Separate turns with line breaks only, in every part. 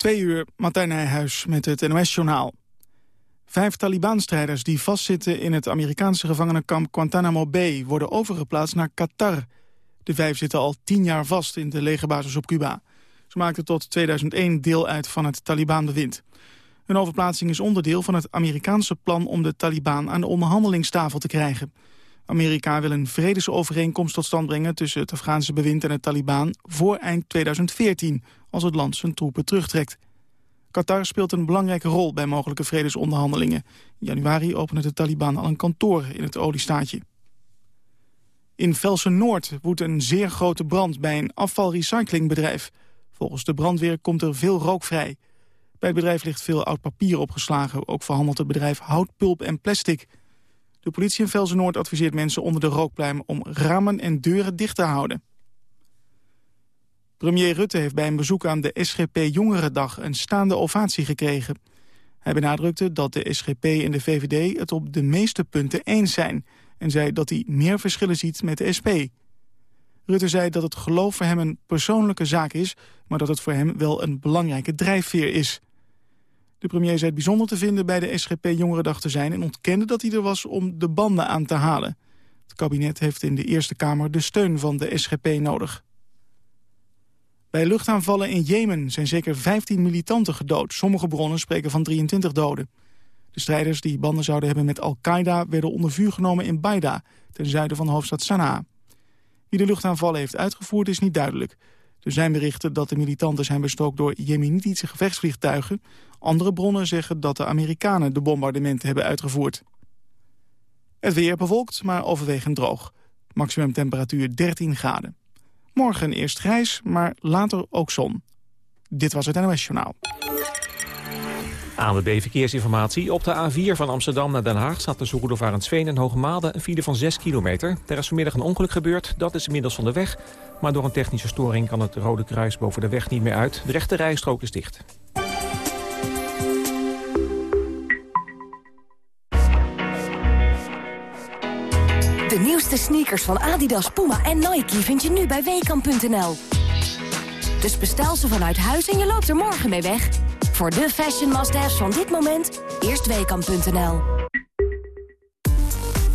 Twee uur, Martijn Nijhuis met het NOS-journaal. Vijf Taliban-strijders die vastzitten in het Amerikaanse gevangenenkamp Guantanamo Bay... worden overgeplaatst naar Qatar. De vijf zitten al tien jaar vast in de legerbasis op Cuba. Ze maakten tot 2001 deel uit van het Taliban-bewind. Hun overplaatsing is onderdeel van het Amerikaanse plan... om de Taliban aan de onderhandelingstafel te krijgen. Amerika wil een vredesovereenkomst tot stand brengen... tussen het Afghaanse bewind en het Taliban voor eind 2014... als het land zijn troepen terugtrekt. Qatar speelt een belangrijke rol bij mogelijke vredesonderhandelingen. In januari opende de Taliban al een kantoor in het oliestaatje. In Velsen-Noord woedt een zeer grote brand bij een afvalrecyclingbedrijf. Volgens de brandweer komt er veel rook vrij. Bij het bedrijf ligt veel oud papier opgeslagen. Ook verhandelt het bedrijf houtpulp en plastic. De politie in Velsen-Noord adviseert mensen onder de rookpluim... om ramen en deuren dicht te houden. Premier Rutte heeft bij een bezoek aan de SGP Jongerendag... een staande ovatie gekregen. Hij benadrukte dat de SGP en de VVD het op de meeste punten eens zijn... en zei dat hij meer verschillen ziet met de SP. Rutte zei dat het geloof voor hem een persoonlijke zaak is... maar dat het voor hem wel een belangrijke drijfveer is. De premier zei het bijzonder te vinden bij de SGP Jongerendag te zijn... en ontkende dat hij er was om de banden aan te halen. Het kabinet heeft in de Eerste Kamer de steun van de SGP nodig. Bij luchtaanvallen in Jemen zijn zeker 15 militanten gedood. Sommige bronnen spreken van 23 doden. De strijders die banden zouden hebben met Al-Qaeda... werden onder vuur genomen in Baida, ten zuiden van de hoofdstad Sanaa. Wie de luchtaanvallen heeft uitgevoerd is niet duidelijk. Er zijn berichten dat de militanten zijn bestookt door Jemenitische gevechtsvliegtuigen. Andere bronnen zeggen dat de Amerikanen de bombardementen hebben uitgevoerd. Het weer bewolkt, maar overwegend droog. Maximum temperatuur 13 graden. Morgen eerst grijs, maar later ook zon. Dit was het NOS Journaal.
ANWB Verkeersinformatie. Op de A4 van Amsterdam naar Den Haag staat tussen Roelofarensveen en Hoogmade een file van 6 kilometer. Er is vanmiddag een ongeluk gebeurd, dat is inmiddels van de weg. Maar door een technische storing kan het Rode Kruis boven de weg niet meer uit. De rechte rijstrook is dicht.
De nieuwste sneakers van Adidas, Puma en Nike vind je nu bij Weekamp.nl. Dus bestel ze vanuit huis en je loopt er morgen mee weg. Voor de fashion must van dit moment, eerst Weekamp.nl.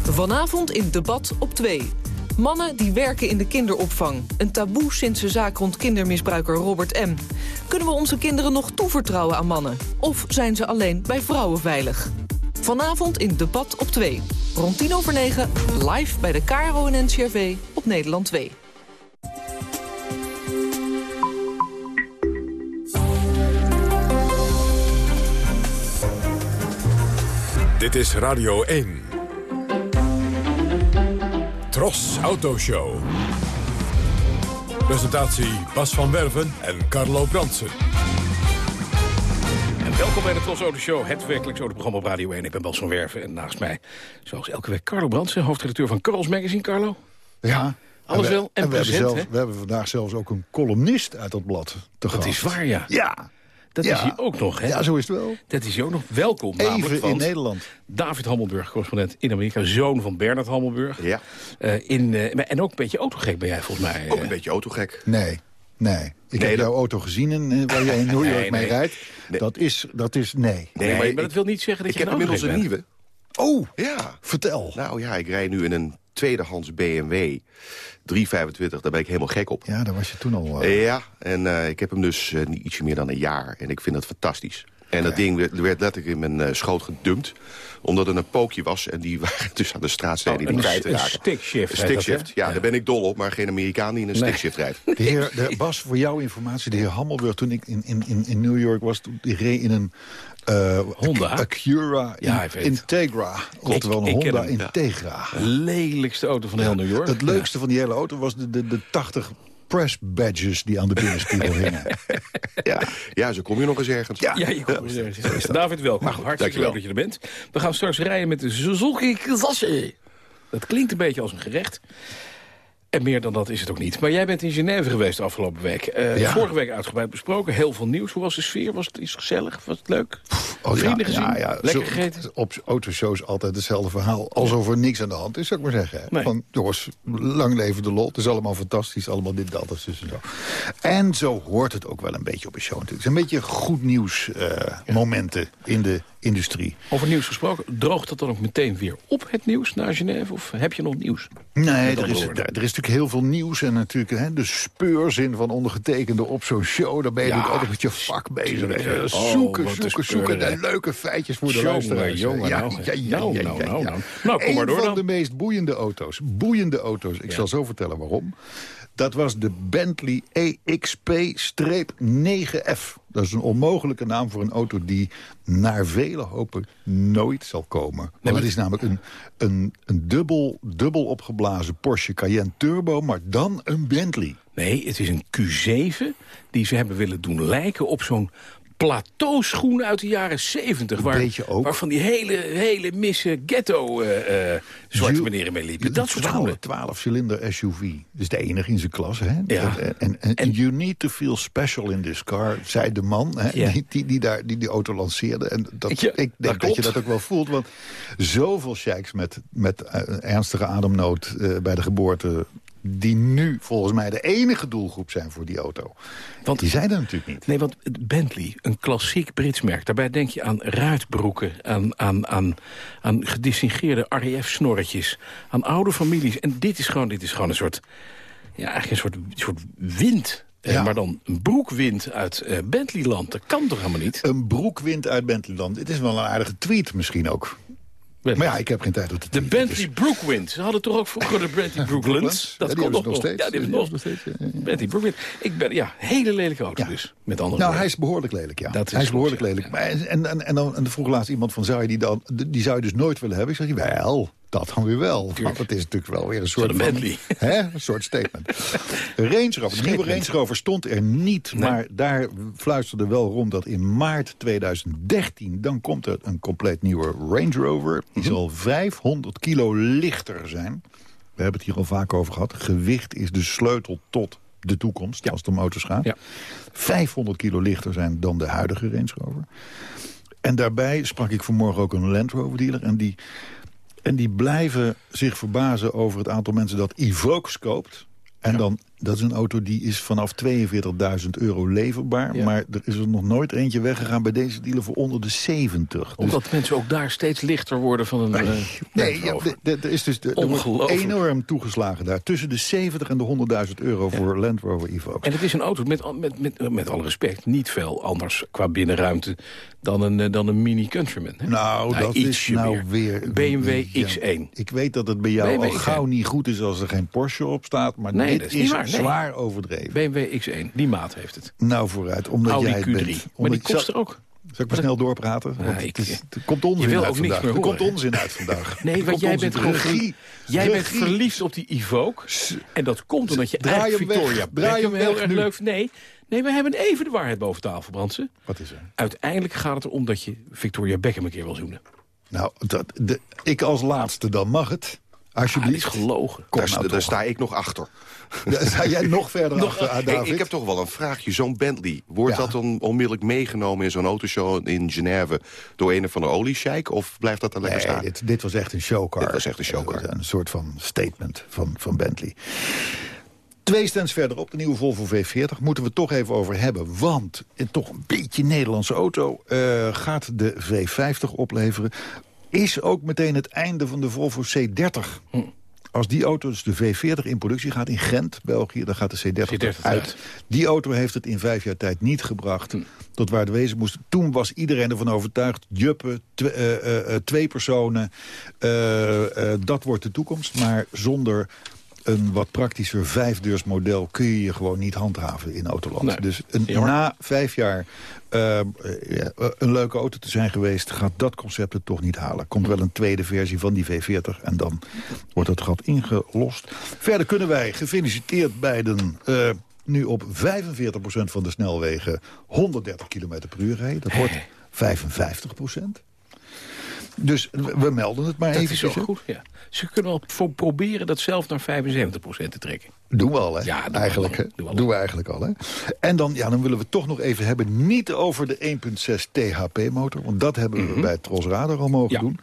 Vanavond in Debat op 2. Mannen die werken in de kinderopvang. Een taboe sinds de zaak rond kindermisbruiker Robert M. Kunnen we onze kinderen nog toevertrouwen aan mannen? Of zijn ze alleen bij vrouwen veilig? Vanavond in Debat op 2. Rond 10 over 9, live bij de KRO en NCRV op Nederland 2.
Dit is Radio 1. Tros Autoshow. Presentatie Bas van Werven en Carlo Bransen.
En welkom bij de Tros Auto Show, het werkelijk zo programma op Radio 1. Ik ben Bas van Werven en naast mij, zoals elke week, Carlo Brandsen, hoofdredacteur van Carlos Magazine. Carlo?
Ja.
Alles
we,
wel en,
we,
present,
hebben zelfs, we hebben vandaag zelfs ook een columnist uit dat blad te
Dat
gast.
is waar, ja.
Ja.
Dat
Ja.
is hij ook nog, hè?
Ja, zo is het wel.
Dat is hij ook nog. Welkom, namelijk,
Even in Nederland.
David Hammelburg, correspondent in Amerika, zoon van Bernard Hammelburg.
Ja,
Eh, in, eh, en ook een beetje autogek ben jij, volgens mij.
ook
eh.
een beetje autogek.
Nee, nee. Ik
Nee,
heb
dat-
jouw auto gezien in, eh, waar jij in New York
Nee,
mee
nee.
rijdt.
Nee.
Dat, is, dat is nee.
Nee,
Nee,
maar
maar dat
ik,
wil niet zeggen dat
ik
je
heb
een
inmiddels een
bent.
nieuwe.
Oh,
Ja.
vertel.
Nou ja, ik rij nu in een tweedehands BMW 325. Daar ben ik helemaal gek op.
Ja, daar was je toen al. eh,
Ja, en eh, ik heb hem dus eh, niet ietsje meer dan een jaar. En ik vind dat fantastisch. En dat ding werd, werd letterlijk in mijn schoot gedumpt. Omdat er een pookje was. En die waren dus aan de straatsteden
Oh,
die
een,
kwijt te
een stickshift.
Een stickshift. Ja, daar ben ik dol op. Maar geen Amerikaan die in een
Nee.
stickshift rijdt.
De heer de, Bas, voor jouw informatie, de heer Hammelburg, toen ik in, in, in, in New York was, toen, die reed in een eh,
Honda?
Acura
Ja, ik weet het.
Integra. Oftewel een
ik ken
Honda
hem, ja.
Integra.
Lelijkste auto van heel New York.
Het leukste van die hele auto was de, de, de 80 press badges die aan de binnenspiegel hingen.
Ja. ja, zo kom je nog eens ergens.
Ja, je komt er. David, welkom. Hartstikke leuk dat je er bent. We gaan straks rijden met de Suzuki Kizashe. Dat klinkt een beetje als een gerecht. En meer dan dat is het ook niet. Maar jij bent in Genève geweest de afgelopen week. Uh,
Ja.
Vorige week uitgebreid besproken. Heel veel nieuws. Hoe was de sfeer? Was het iets gezellig? Was het leuk?
Oh,
Vrienden gezien? Lekker
Zo-
gegeten?
Op autoshows altijd hetzelfde verhaal. Alsof er niks aan de hand is, zou ik maar zeggen.
Nee.
Van, jongens, lang leven de lol. Het is allemaal fantastisch. Allemaal dit, dat, dat, dus en zo. En zo hoort het ook wel een beetje op een show natuurlijk. Het is een beetje goed nieuws eh, momenten in de industrie.
Over nieuws gesproken. Droogt dat dan ook meteen weer op het nieuws naar Genève? Of heb je nog nieuws?
Nee, er is, er, er is natuurlijk heel veel nieuws. En natuurlijk hè, de speurzin van ondergetekende op zo'n show. Daar ben je
Ja,
natuurlijk altijd met je vak bezig.
Oh,
zoeken, zoeken, zoeken. De leuke feitjes voor de luisteraars.
jongen,
ja,
nou,
ja, ja,
nou, nou,
ja,
nou,
ja.
nou. Nou, kom maar
Een
door
van
dan.
de meest boeiende auto's. Boeiende auto's. Ik zal zo vertellen waarom. Dat was de Bentley EXP-9F. Dat is een onmogelijke naam voor een auto die naar vele hopen nooit zal komen. Want het is namelijk een, een, een dubbel, dubbel opgeblazen Porsche Cayenne Turbo... maar dan een Bentley.
Nee, het is een Q7 die ze hebben willen doen lijken op zo'n plateauschoen uit de jaren 70. Waar,
beetje ook.
waar van die hele, hele misse ghetto eh eh zwarte meneren mee liepen. Dat soort
12
schoenen.
12 cilinder SUV. Dat is de enige in zijn klas. Hè?
Ja.
En, en, you need to feel special in this car, zei de man hè,
Ja.
die, die, die, daar, die die auto lanceerde. En dat,
Ja,
ik denk
dat
je dat ook wel voelt. Want zoveel sheiks met, met eh, ernstige ademnood bij de geboorte... die nu volgens mij de enige doelgroep zijn voor die auto.
Want-
die zijn er natuurlijk niet.
Nee, want Bentley, een klassiek Brits merk. Daarbij denk je aan ruitbroeken, aan, aan, aan, aan gedistingeerde RAF-snorretjes... aan oude families. En dit is gewoon, dit is gewoon een soort, ja, eigenlijk een soort, soort wind... Eh,
Ja.
Maar dan een broekwind uit eh Bentleyland. Dat kan toch helemaal niet?
Een broekwind uit Bentleyland. Het is wel een aardige tweet misschien ook. Maar ja, ik heb geen tijd om te
De Bentley Brookwind. Ze hadden toch ook vroeger de Bentley Brooklands? Dat
Ja,
komt nog
nog steeds.
Ja, die hebben ze nog
nog steeds, ja, ja.
Bentley Brookwind. Ik ben, ja, hele lelijke auto dus. Met andere
Nou,
woorden.
hij is behoorlijk lelijk, ja.
Dat is
hij is behoorlijk lelijk. Maar, en, en, en, dan, en dan vroeg laatst iemand van, zou je die dan... Die zou je dus nooit willen hebben? Ik zeg, wel, dat dan weer wel. Want het is natuurlijk wel weer een soort van... Hè, een soort statement. De Range Rover, de nieuwe Range Rover stond er niet. Maar daar fluisterde wel rond dat in maart 2013... dan komt er een compleet nieuwe Range Rover. Die
Mhm.
zal 500 kilo lichter zijn. We hebben het hier al vaak over gehad. Gewicht is de sleutel tot de toekomst, als het om auto's gaat.
Ja.
500 kilo lichter zijn dan de huidige Range Rover. En daarbij sprak ik vanmorgen ook een Land Rover dealer. En die, en die blijven zich verbazen over het aantal mensen dat Evoques koopt. En dan, dat is een auto die is vanaf 42.000 euro leverbaar.
Ja.
Maar er is er nog nooit eentje weggegaan bij deze dealer voor onder de 70. Dus-
Omdat mensen ook daar steeds lichter worden van een... eh,
Nee, ja, er is dus er wordt
Ongelooflijk.
enorm toegeslagen daar. Tussen de 70 en de 100.000 euro voor Land Rover Evoque.
En het is een auto, met, met, met, met alle respect, niet veel anders qua binnenruimte dan een, eh, dan een Mini Countryman. Hè?
Nou,
Nou,
dat is nou
meer.
weer...
BMW
Ja,
X1.
Ik weet dat het bij jou
BMW
al gauw niet goed is als er geen Porsche op staat. Maar
Nee,
dit
dat is
is,
nee.
zwaar overdreven.
BMW X1, die maat heeft het.
Nou, vooruit. Omdat
Audi
jij het
Q3.
bent.
maar die
ik-
kost er ook.
Zal ik maar snel doorpraten? Want
ik-
het is, er komt onzin
je wil
uit
ook niks
vandaag. Er komt onzin uit vandaag.
Nee, want jij bent gewoon
regie.
Jij bent verliefd op die Evoque. En dat komt omdat je
Draai
eigenlijk
hem weg.
Victoria
Draai
Beckham
hem
heel
weg
erg
nu.
leuk. Nee, nee, we hebben even de waarheid boven tafel, Brandsen.
Wat is er?
Uiteindelijk gaat het erom dat je Victoria Beckham een keer wil zoenen.
Nou, dat, de, ik als laatste, dan mag het.
Ah, die is
Alsjeblieft.
gelogen.
Kom
Daar,
nou
daar sta ik nog achter.
Jij nog verder achter,
Hey,
David?
ik heb toch wel een vraagje. Zo'n Bentley, wordt
Ja.
dat dan onmiddellijk meegenomen in zo'n autoshow in Genève... door een of andere oliesjeik? Of blijft dat er lekker
Nee,
staan?
dit, dit was echt een showcar.
Dit was echt een showcar.
Een soort van statement van, van Bentley. Twee stands verderop, de nieuwe Volvo V40, moeten we het toch even over hebben. Want, eh, toch een beetje Nederlandse auto, eh, gaat de V50 opleveren. Is ook meteen het einde van de Volvo C30. Als die auto, dus de V40 in productie gaat in Gent, België... dan gaat de C30,
C30
uit. Die auto heeft het in vijf jaar tijd niet gebracht tot waar het wezen moest. Toen was iedereen ervan overtuigd, juppen, tw- eh, eh, eh, twee personen... dat wordt de toekomst, maar zonder een wat praktischer vijfdeursmodel... kun je je gewoon niet handhaven in Autoland.
Nee,
Dus een, na vijf jaar eh, eh, een leuke auto te zijn geweest... gaat dat concept het toch niet halen. Komt wel een tweede versie van die V40 en dan wordt het gat ingelost. Verder kunnen wij gefeliciteerd beiden... eh, nu op 45% van de snelwegen 130 km per uur rijden. Dat wordt 55%. Dus we melden het maar
Dat
even.
is zo goed, ja. Ze kunnen wel proberen dat zelf naar 75% te trekken.
Doen we al, hè?
Ja, doen we
eigenlijk,
al,
hè?
doen we al.
Doen we eigenlijk al, hè? En dan, ja, dan willen we het toch nog even hebben... niet over de 1.6 THP-motor... want dat hebben we bij het Tros Radar al mogen
Mhm. Ja.
doen...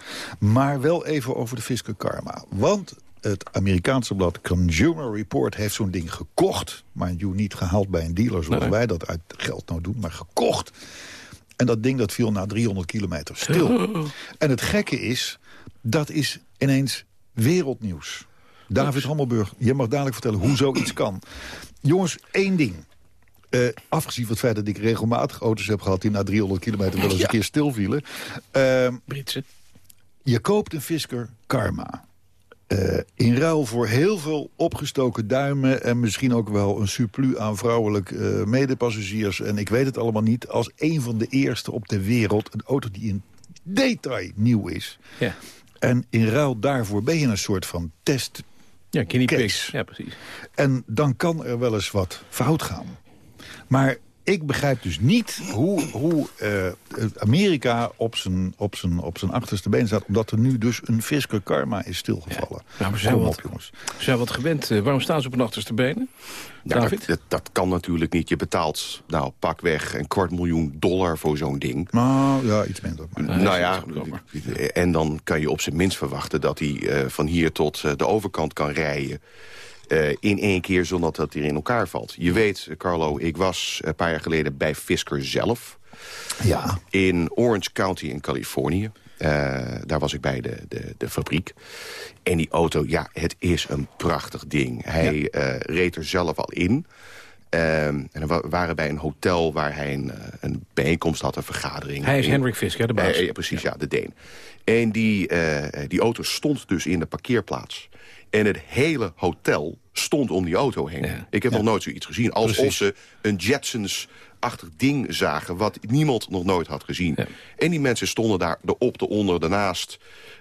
maar wel even over de Fisker Karma. Want het Amerikaanse blad Consumer Report heeft zo'n ding gekocht... maar you niet gehaald bij een dealer zoals
Nee.
wij dat uit geld nou doen... maar gekocht. En dat ding dat viel na 300 kilometer stil. En het gekke is, dat is ineens wereldnieuws. David Hammelburg, je mag dadelijk vertellen hoe zoiets kan. Jongens, één ding. Eh, afgezien van het feit dat ik regelmatig auto's heb gehad... die na 300 kilometer wel eens
Ja.
een keer stilvielen. Ehm,
Britse.
je koopt een Fisker Karma. Eh, in ruil voor heel veel opgestoken duimen... en misschien ook wel een surplus aan vrouwelijk eh, medepassagiers... en ik weet het allemaal niet... als een van de eerste op de wereld... een auto die in detail nieuw is.
Ja.
En in ruil daarvoor ben je een soort van test.
Ja, guinea. Ja, precies.
En dan kan er wel eens wat fout gaan. Maar ik begrijp dus niet hoe, hoe eh, Amerika op zijn, op, zijn, op zijn achterste been staat... omdat er nu dus een Fisker Karma is stilgevallen.
Ja. Nou, we zijn wat-
op, jongens.
Ze zijn wat gewend. Eh, waarom staan ze op hun achterste benen?
Ja,
David?
dat, dat kan natuurlijk niet. Je betaalt nou, pakweg een kwart miljoen dollar voor zo'n ding.
Nou, ja, iets minder. Maar.
Nou ja, en dan kan je op zijn minst verwachten... dat hij eh, van hier tot eh, de overkant kan rijden... eh, in één keer zonder dat hij in elkaar valt. Je weet, Carlo, ik was een paar jaar geleden bij Fisker zelf...
Ja,
in Orange County in Californië. Eh, daar was ik bij de, de, de fabriek. En die auto, ja, het is een prachtig ding. Hij eh, reed er zelf al in. Ehm, en we waren bij een hotel waar hij een, eh, een bijeenkomst had, een vergadering.
Hij is Henrik Fisker, de baas.
Eh, ja, precies, ja. de Deen. En die, eh, die auto stond dus in de parkeerplaats. En het hele hotel stond om die auto heen.
Ja.
Ik heb nog nooit zoiets gezien. Alsof
Precies.
ze een Jetsons-achtig ding zagen... wat niemand nog nooit had gezien.
Ja.
En die mensen stonden daar de op, de onder, daarnaast...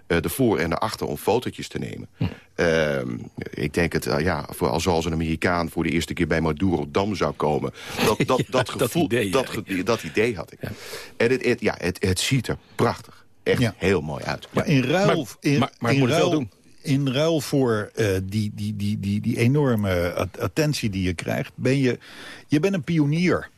eh, de voor en de achter om fotootjes te nemen.
Hm.
Ehm, ik denk het, eh, ja, voor, zoals een Amerikaan voor de eerste keer bij Maduro Dam zou komen. Dat, dat,
Ja,
dat,
dat
gevoel,
idee, ja.
dat, ge- dat idee had ik. En het, het, ja, het, het ziet er prachtig, echt
Ja.
heel mooi uit.
maar in ruil,
Maar-
in,
maar- maar
in
moet het wel
ruil,
doen.
In ruil voor eh, die, die, die, die, die enorme at- attentie die je krijgt... ben je, je bent een pionier.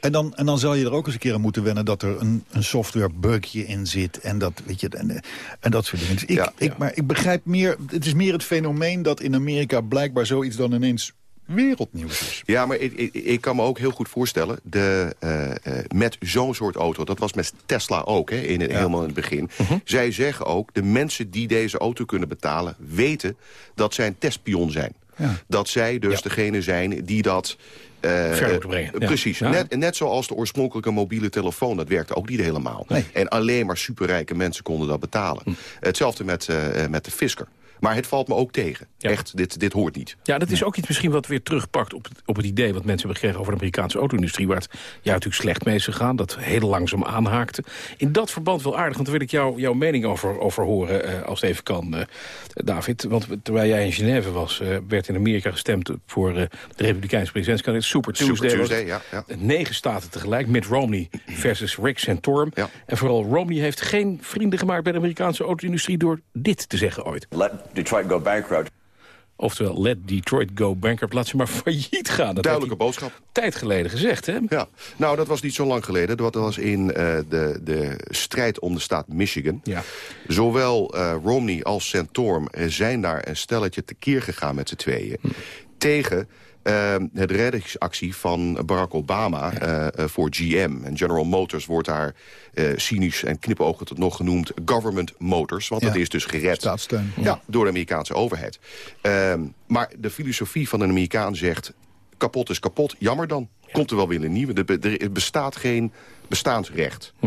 En dan, en dan zal je er ook eens een keer aan moeten wennen... dat er een, een softwarebugje in zit en dat, weet je, en, eh, en dat soort dingen. Dus ik,
Ja,
ik, Maar ik begrijp meer... Het is meer het fenomeen dat in Amerika blijkbaar zoiets dan ineens wereldnieuws is.
Ja, maar ik, ik, ik kan me ook heel goed voorstellen... De, eh, eh, met zo'n soort auto, dat was met Tesla ook, hè, in het, helemaal in het begin.
Mhm.
Zij zeggen ook, de mensen die deze auto kunnen betalen... weten dat zij een testpion zijn.
Ja.
Dat zij dus
Ja.
degene zijn die dat...
Ver moeten brengen, ja.
Precies.
Ja.
Net, net zoals de oorspronkelijke mobiele telefoon. Dat werkte ook niet helemaal.
Nee.
En alleen maar superrijke mensen konden dat betalen.
Hm.
Hetzelfde met, met de Fisker. Maar het valt me ook tegen.
Ja.
Echt, dit, dit hoort niet.
Ja, dat is ook iets misschien wat weer terugpakt op het, op het idee... wat mensen hebben gekregen over de Amerikaanse auto-industrie... waar het ja, natuurlijk slecht mee is gegaan, dat heel langzaam aanhaakte. In dat verband wel aardig, want daar wil ik jou, jouw mening over, over horen... eh, als het even kan, eh, David. Want terwijl jij in Genève was, eh, werd in Amerika gestemd... voor eh, de Republikeinse presidentskandidaat Super Tuesday.
Super. Tuesday, ja. ja.
Negen staten tegelijk, Mitt Romney versus Rick Santorum.
Ja.
En vooral Romney heeft geen vrienden gemaakt bij de Amerikaanse auto-industrie... door dit te zeggen ooit.
let Detroit go bankrupt.
Oftewel, let Detroit go bankrupt. Laat ze maar failliet gaan. Dat
Duidelijke boodschap.
tijd geleden gezegd, hè?
Ja, nou dat was niet zo lang geleden. Dat was in eh, de, de strijd om de staat Michigan.
Ja.
Zowel eh, Romney als Santorum eh, zijn daar een stelletje tekeer gegaan met z'n tweeën. Tegen eh, het reddingsactie van Barack Obama eh, eh, voor GM. En General Motors wordt daar eh, cynisch en knipoogend nog genoemd government motors. Want
Ja.
dat is dus gered
Staatssteun.
ja, door de Amerikaanse overheid. Ehm, maar de filosofie van een Amerikaan zegt... kapot is kapot, jammer dan. Komt er wel weer een nieuwe. Er bestaat geen bestaansrecht.
Hm,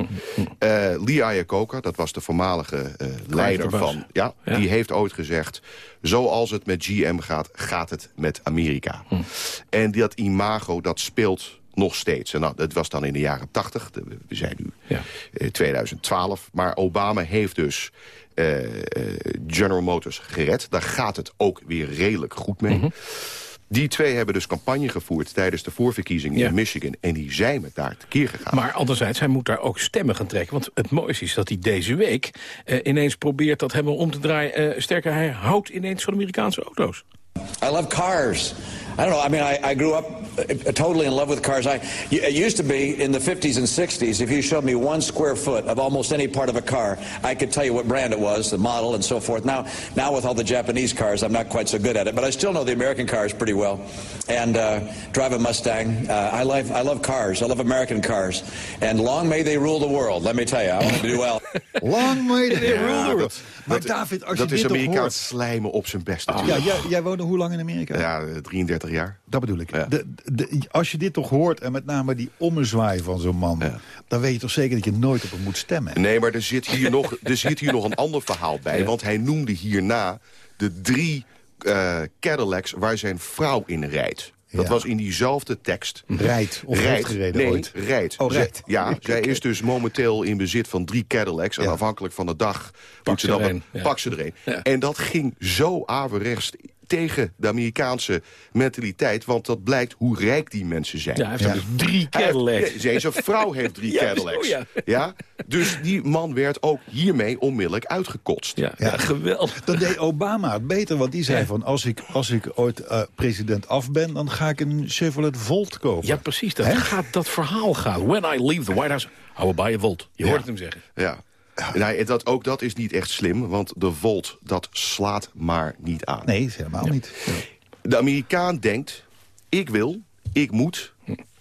Eh, Lee Iacocca, dat was de voormalige eh, leider van... Ja,
Ja.
die heeft ooit gezegd... zoals het met GM gaat, gaat het met Amerika.
Hm.
En dat imago, dat speelt nog steeds. En nou, dat was dan in de jaren 80. De- We zijn nu
Ja.
eh, 2012. Maar Obama heeft dus eh, eh, General Motors gered. Daar gaat het ook weer redelijk goed mee.
Mhm.
Die twee hebben dus campagne gevoerd tijdens de voorverkiezingen
Ja.
in Michigan. En die zijn met daar tekeer gegaan.
Maar anderzijds, hij moet daar ook stemmen gaan trekken. Want het mooiste is dat hij deze week eh, ineens probeert dat helemaal om te draaien. Eh, sterker, hij houdt ineens van Amerikaanse auto's.
I love cars. I don't know. I mean, I, I grew up uh, totally in love with cars. I, it used to be in the 50s and 60s, if you showed me one square foot of almost any part of a car, I could tell you what brand it was, the model, and so forth. Now, now with all the Japanese cars, I'm not quite so good at it, but I still know the American cars pretty well, and uh, drive a Mustang. Uh, I love I love cars. I love American cars, and long may they rule the world. Let me tell you, I want to do well.
long may
they rule
the
world.
Maar David, als
dat
je
is
dit
Amerikaans slijmen op zijn best.
Oh.
Ja,
jij, jij woonde hoe lang in Amerika?
Ja, 33 jaar.
Dat bedoel ik.
Ja.
De, de, als je dit toch hoort, en met name die ommezwaai van zo'n man... Dan weet je toch zeker dat je nooit op hem moet stemmen.
Nee, maar er zit hier nog, er zit hier nog een ander verhaal bij. Want hij noemde hierna de drie eh, Cadillacs waar zijn vrouw in rijdt. Dat was in diezelfde tekst.
Rijdt of
rijdt
gereden
nee,
oh, rijdt.
Ja, zij is dus momenteel in bezit van drie Cadillacs. En afhankelijk van de dag
pak ze,
dan
een,
pak ze er een. En dat ging zo averechts tegen de Amerikaanse mentaliteit. Want dat blijkt hoe rijk die mensen zijn.
Ja, hij heeft
Ja.
dus drie Cadillacs.
nee, zijn zijn vrouw heeft drie
Ja,
Cadillacs.
zo, ja.
ja. Dus die man werd ook hiermee onmiddellijk uitgekotst.
Ja, ja.
Ja.
geweldig.
Dan deed Obama het beter, want die zei van... als ik, als ik ooit eh, president af ben, dan ga ik een Chevrolet Volt kopen.
Ja, precies. Dat gaat dat verhaal gaan. When I leave the White House, I will buy a Volt. Je hoort het hem zeggen.
Ja. Nee, dat, ook dat is niet echt slim, want de Volt, dat slaat maar niet aan.
Nee, helemaal niet.
De Amerikaan denkt, ik wil, ik moet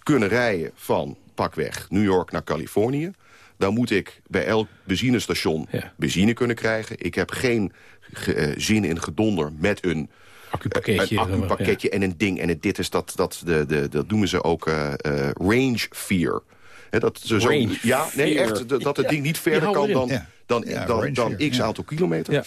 kunnen rijden van pakweg New York naar Californië. Dan moet ik bij elk benzinestation
Ja.
benzine kunnen krijgen. Ik heb geen ge- eh, zin in gedonder met een
Accupakketje.
een accupakketje en een ding en dit is dat, dat, de, de, dat noemen ze ook eh, eh, range fear. Hè, dat ze zo,
Range
ja, nee,
fear.
echt, dat dat het
Ja,
ding niet verder kan dan, dan,
Ja,
dan, dan x
ja.
aantal kilometer.
Ja.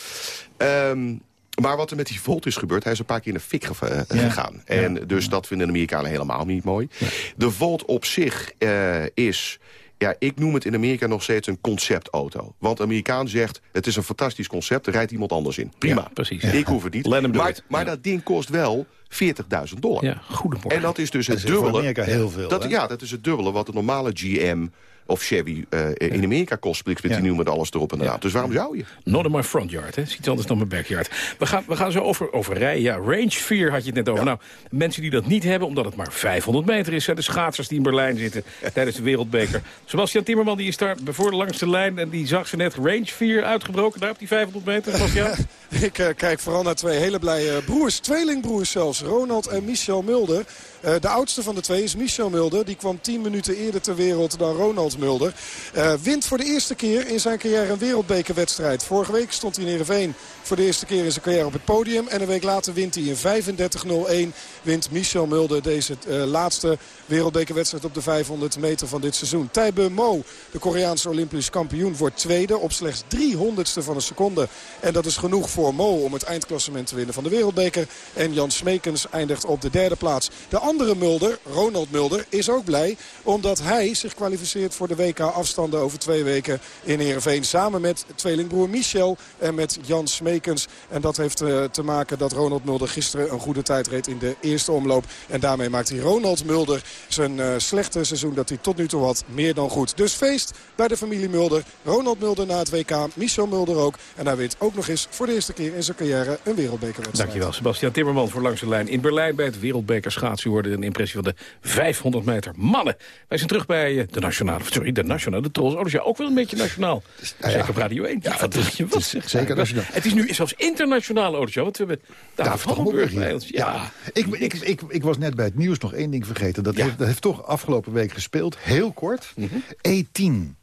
Ehm, maar wat er met die Volt is gebeurd, hij is een paar keer in de fik ge- eh,
Ja.
gegaan. En dus dat vinden de Amerikanen helemaal niet mooi. De Volt op zich eh, is... Ja, ik noem het in Amerika nog steeds een conceptauto. Want de Amerikaan zegt, het is een fantastisch concept, er rijdt iemand anders in. Prima,
Ja, precies.
ik hoef het niet.
Let hem do
maar maar
Ja.
dat ding kost wel 40.000 dollar.
Ja, goedemorgen.
En dat is dus het
Dat is voor
dubbele.
Amerika heel veel,
Dat,
hè?
ja, dat is het dubbele wat de normale GM of Chevy eh, in Amerika kost.
Ja.
die noemen met alles erop en eraan. Dus waarom zou je?
Not in my front yard, hè. Is iets anders dan mijn backyard. We gaan, we gaan zo over, over rijden. Ja, range 4 had je het net over. Nou, mensen die dat niet hebben, omdat het maar 500 meter is... zijn de schaatsers die in Berlijn zitten tijdens de Wereldbeker. Sebastian Timmerman die is daar voor de langste lijn... en die zag ze net range 4 uitgebroken. Daar op die 500 meter, Sebastian.
Ik eh, kijk vooral naar twee hele blije broers, tweelingbroers zelfs. Ronald en Michel Mulder. Eh, de oudste van de twee is Michel Mulder. Die kwam 10 minuten eerder ter wereld dan Ronald Mulder. Eh, wint voor de eerste keer in zijn carrière een wereldbekerwedstrijd. Vorige week stond hij in Heerenveen voor de eerste keer in zijn carrière op het podium. En een week later wint hij in 35-01. Wint Michel Mulder deze eh, laatste wereldbekerwedstrijd op de 500 meter van dit seizoen. Taibe Mo, de Koreaanse Olympisch kampioen, wordt tweede op slechts 300ste van een seconde. En dat is genoeg voor Mo om het eindklassement te winnen van de wereldbeker. En Jan Smekens eindigt op de derde plaats. De andere Mulder, Ronald Mulder, is ook blij omdat hij zich kwalificeert voor de WK afstanden over twee weken in Heerenveen. Samen met tweelingbroer Michel en met Jan Smekens. En dat heeft eh, te maken dat Ronald Mulder gisteren een goede tijd reed in de eerste omloop. En daarmee maakt hij Ronald Mulder zijn eh, slechte seizoen dat hij tot nu toe had meer dan goed. Dus feest bij de familie Mulder. Ronald Mulder na het WK, Michel Mulder ook. En hij wint ook nog eens voor de eerste keer in zijn carrière een wereldbekerwedstrijd.
Dankjewel, Sebastian Timmerman voor Langs de Lijn. In Berlijn bij het Wereldbeker schaatsen hoorde een impressie van de 500 meter mannen. Wij zijn terug bij eh, de nationale, sorry, de nationale Tros. Oh, dus ja, ook wel een beetje nationaal. Zeker op Radio 1. Ja, wat doe je wat? zeg.
zeker nationaal.
Het is nu zelfs internationaal, Autootje, want we hebben David
David
Hammelburg
Hammelburg
bij
hier.
ons. Ja,
Ik, ik, ik, ik was net bij het nieuws nog één ding vergeten. Dat, heeft, dat heeft toch afgelopen week gespeeld. Heel kort.
Mhm.
E10.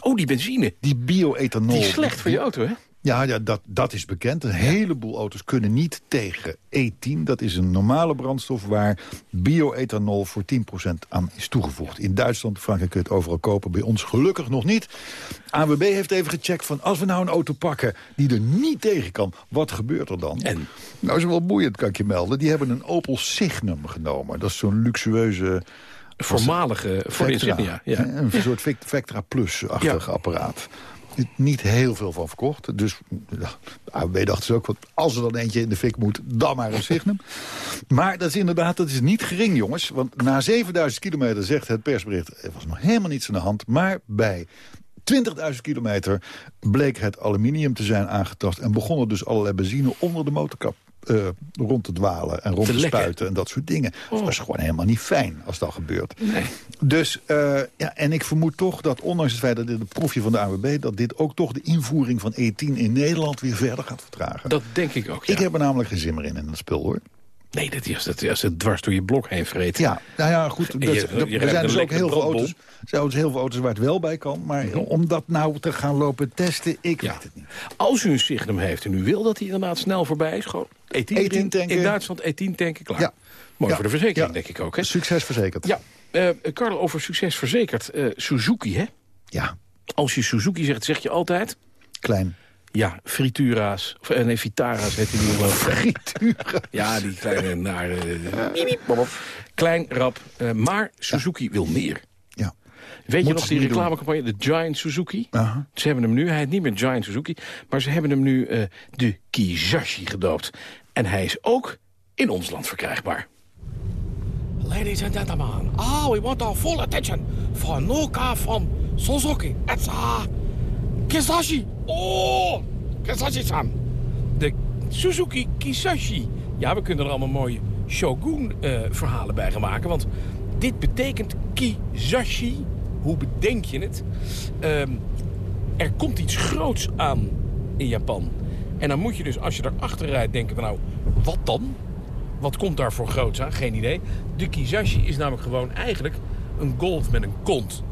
Oh, die benzine.
Die bio-ethanol.
Die is slecht voor je auto, hè?
Ja, ja dat, dat is bekend. Een heleboel auto's kunnen niet tegen E10. Dat is een normale brandstof waar bio-ethanol voor 10% aan is toegevoegd. In Duitsland, Frankrijk kun je het overal kopen. Bij ons gelukkig nog niet. ANWB heeft even gecheckt van als we nou een auto pakken die er niet tegen kan, wat gebeurt er dan?
En?
Nou, is wel boeiend, kan ik je melden. Die hebben een Opel Signum genomen. Dat is zo'n luxueuze...
Voormalige, voor
Vectra.
Insignia. Ja.
Een soort Vectra Plus-achtig apparaat. Niet heel veel van verkocht. Dus de AWB dacht ze ook, want als er dan eentje in de fik moet, dan maar een Signum. maar dat is inderdaad, dat is niet gering, jongens. Want na 7000 kilometer zegt het persbericht, er was nog helemaal niets aan de hand. Maar bij 20.000 kilometer bleek het aluminium te zijn aangetast... en begonnen dus allerlei benzine onder de motorkap uh, rond te dwalen en rond te, spuiten en dat soort dingen. Oh. Dat is gewoon helemaal niet fijn als dat gebeurt. Nee. Dus, uh, ja, en ik vermoed toch dat ondanks het feit dat dit een proefje van de AWB... dat dit ook toch de invoering van E10 in Nederland weer verder gaat vertragen.
Dat denk ik ook, ja.
Ik heb er namelijk geen zin meer in, in dat spul, hoor.
Nee, dat is, dat is het dwars door je blok heen vreet.
Ja, nou ja, goed. Dat, er zijn dus ook heel veel, auto's, zijn dus heel veel auto's waar het wel bij kan. Maar mhm. om dat nou te gaan lopen testen, ik weet het niet.
Als u een Signum heeft en u wil dat hij inderdaad snel voorbij is... gewoon E10, E10 tanken. in Duitsland E10 tanken, klaar. Ja. Mooi voor de verzekering, denk ik ook. Hè?
Succes verzekerd.
Ja, uh, over succes verzekerd. Uh, Suzuki, hè?
Ja.
Als je Suzuki zegt, zeg je altijd...
Klein.
Ja, fritura's. Of, eh, nee, vitara's heet die nu
Fritura.
Ja, die kleine naar... Uh, klein, rap. Uh, maar Suzuki wil meer.
Ja.
Weet je nog die reclamecampagne, de Giant Suzuki? Uh -huh. Ze hebben hem nu, hij heet niet meer Giant Suzuki... maar ze hebben hem nu uh, de Kizashi gedoopt. En hij is ook in ons land verkrijgbaar.
Ladies and gentlemen, ah, we want our full attention for no car from Suzuki. It's a Kizashi. Oh, Kizashi-san.
De Suzuki Kizashi. Ja, we kunnen er allemaal mooie Shogun-verhalen uh, bij gaan maken. Want dit betekent Kizashi. Hoe bedenk je het? Um, er komt iets groots aan in Japan. En dan moet je dus, als je erachter rijdt, denken van nou, wat dan? Wat komt daar voor groots aan? Geen idee. De Kizashi is namelijk gewoon eigenlijk een Golf met een kont.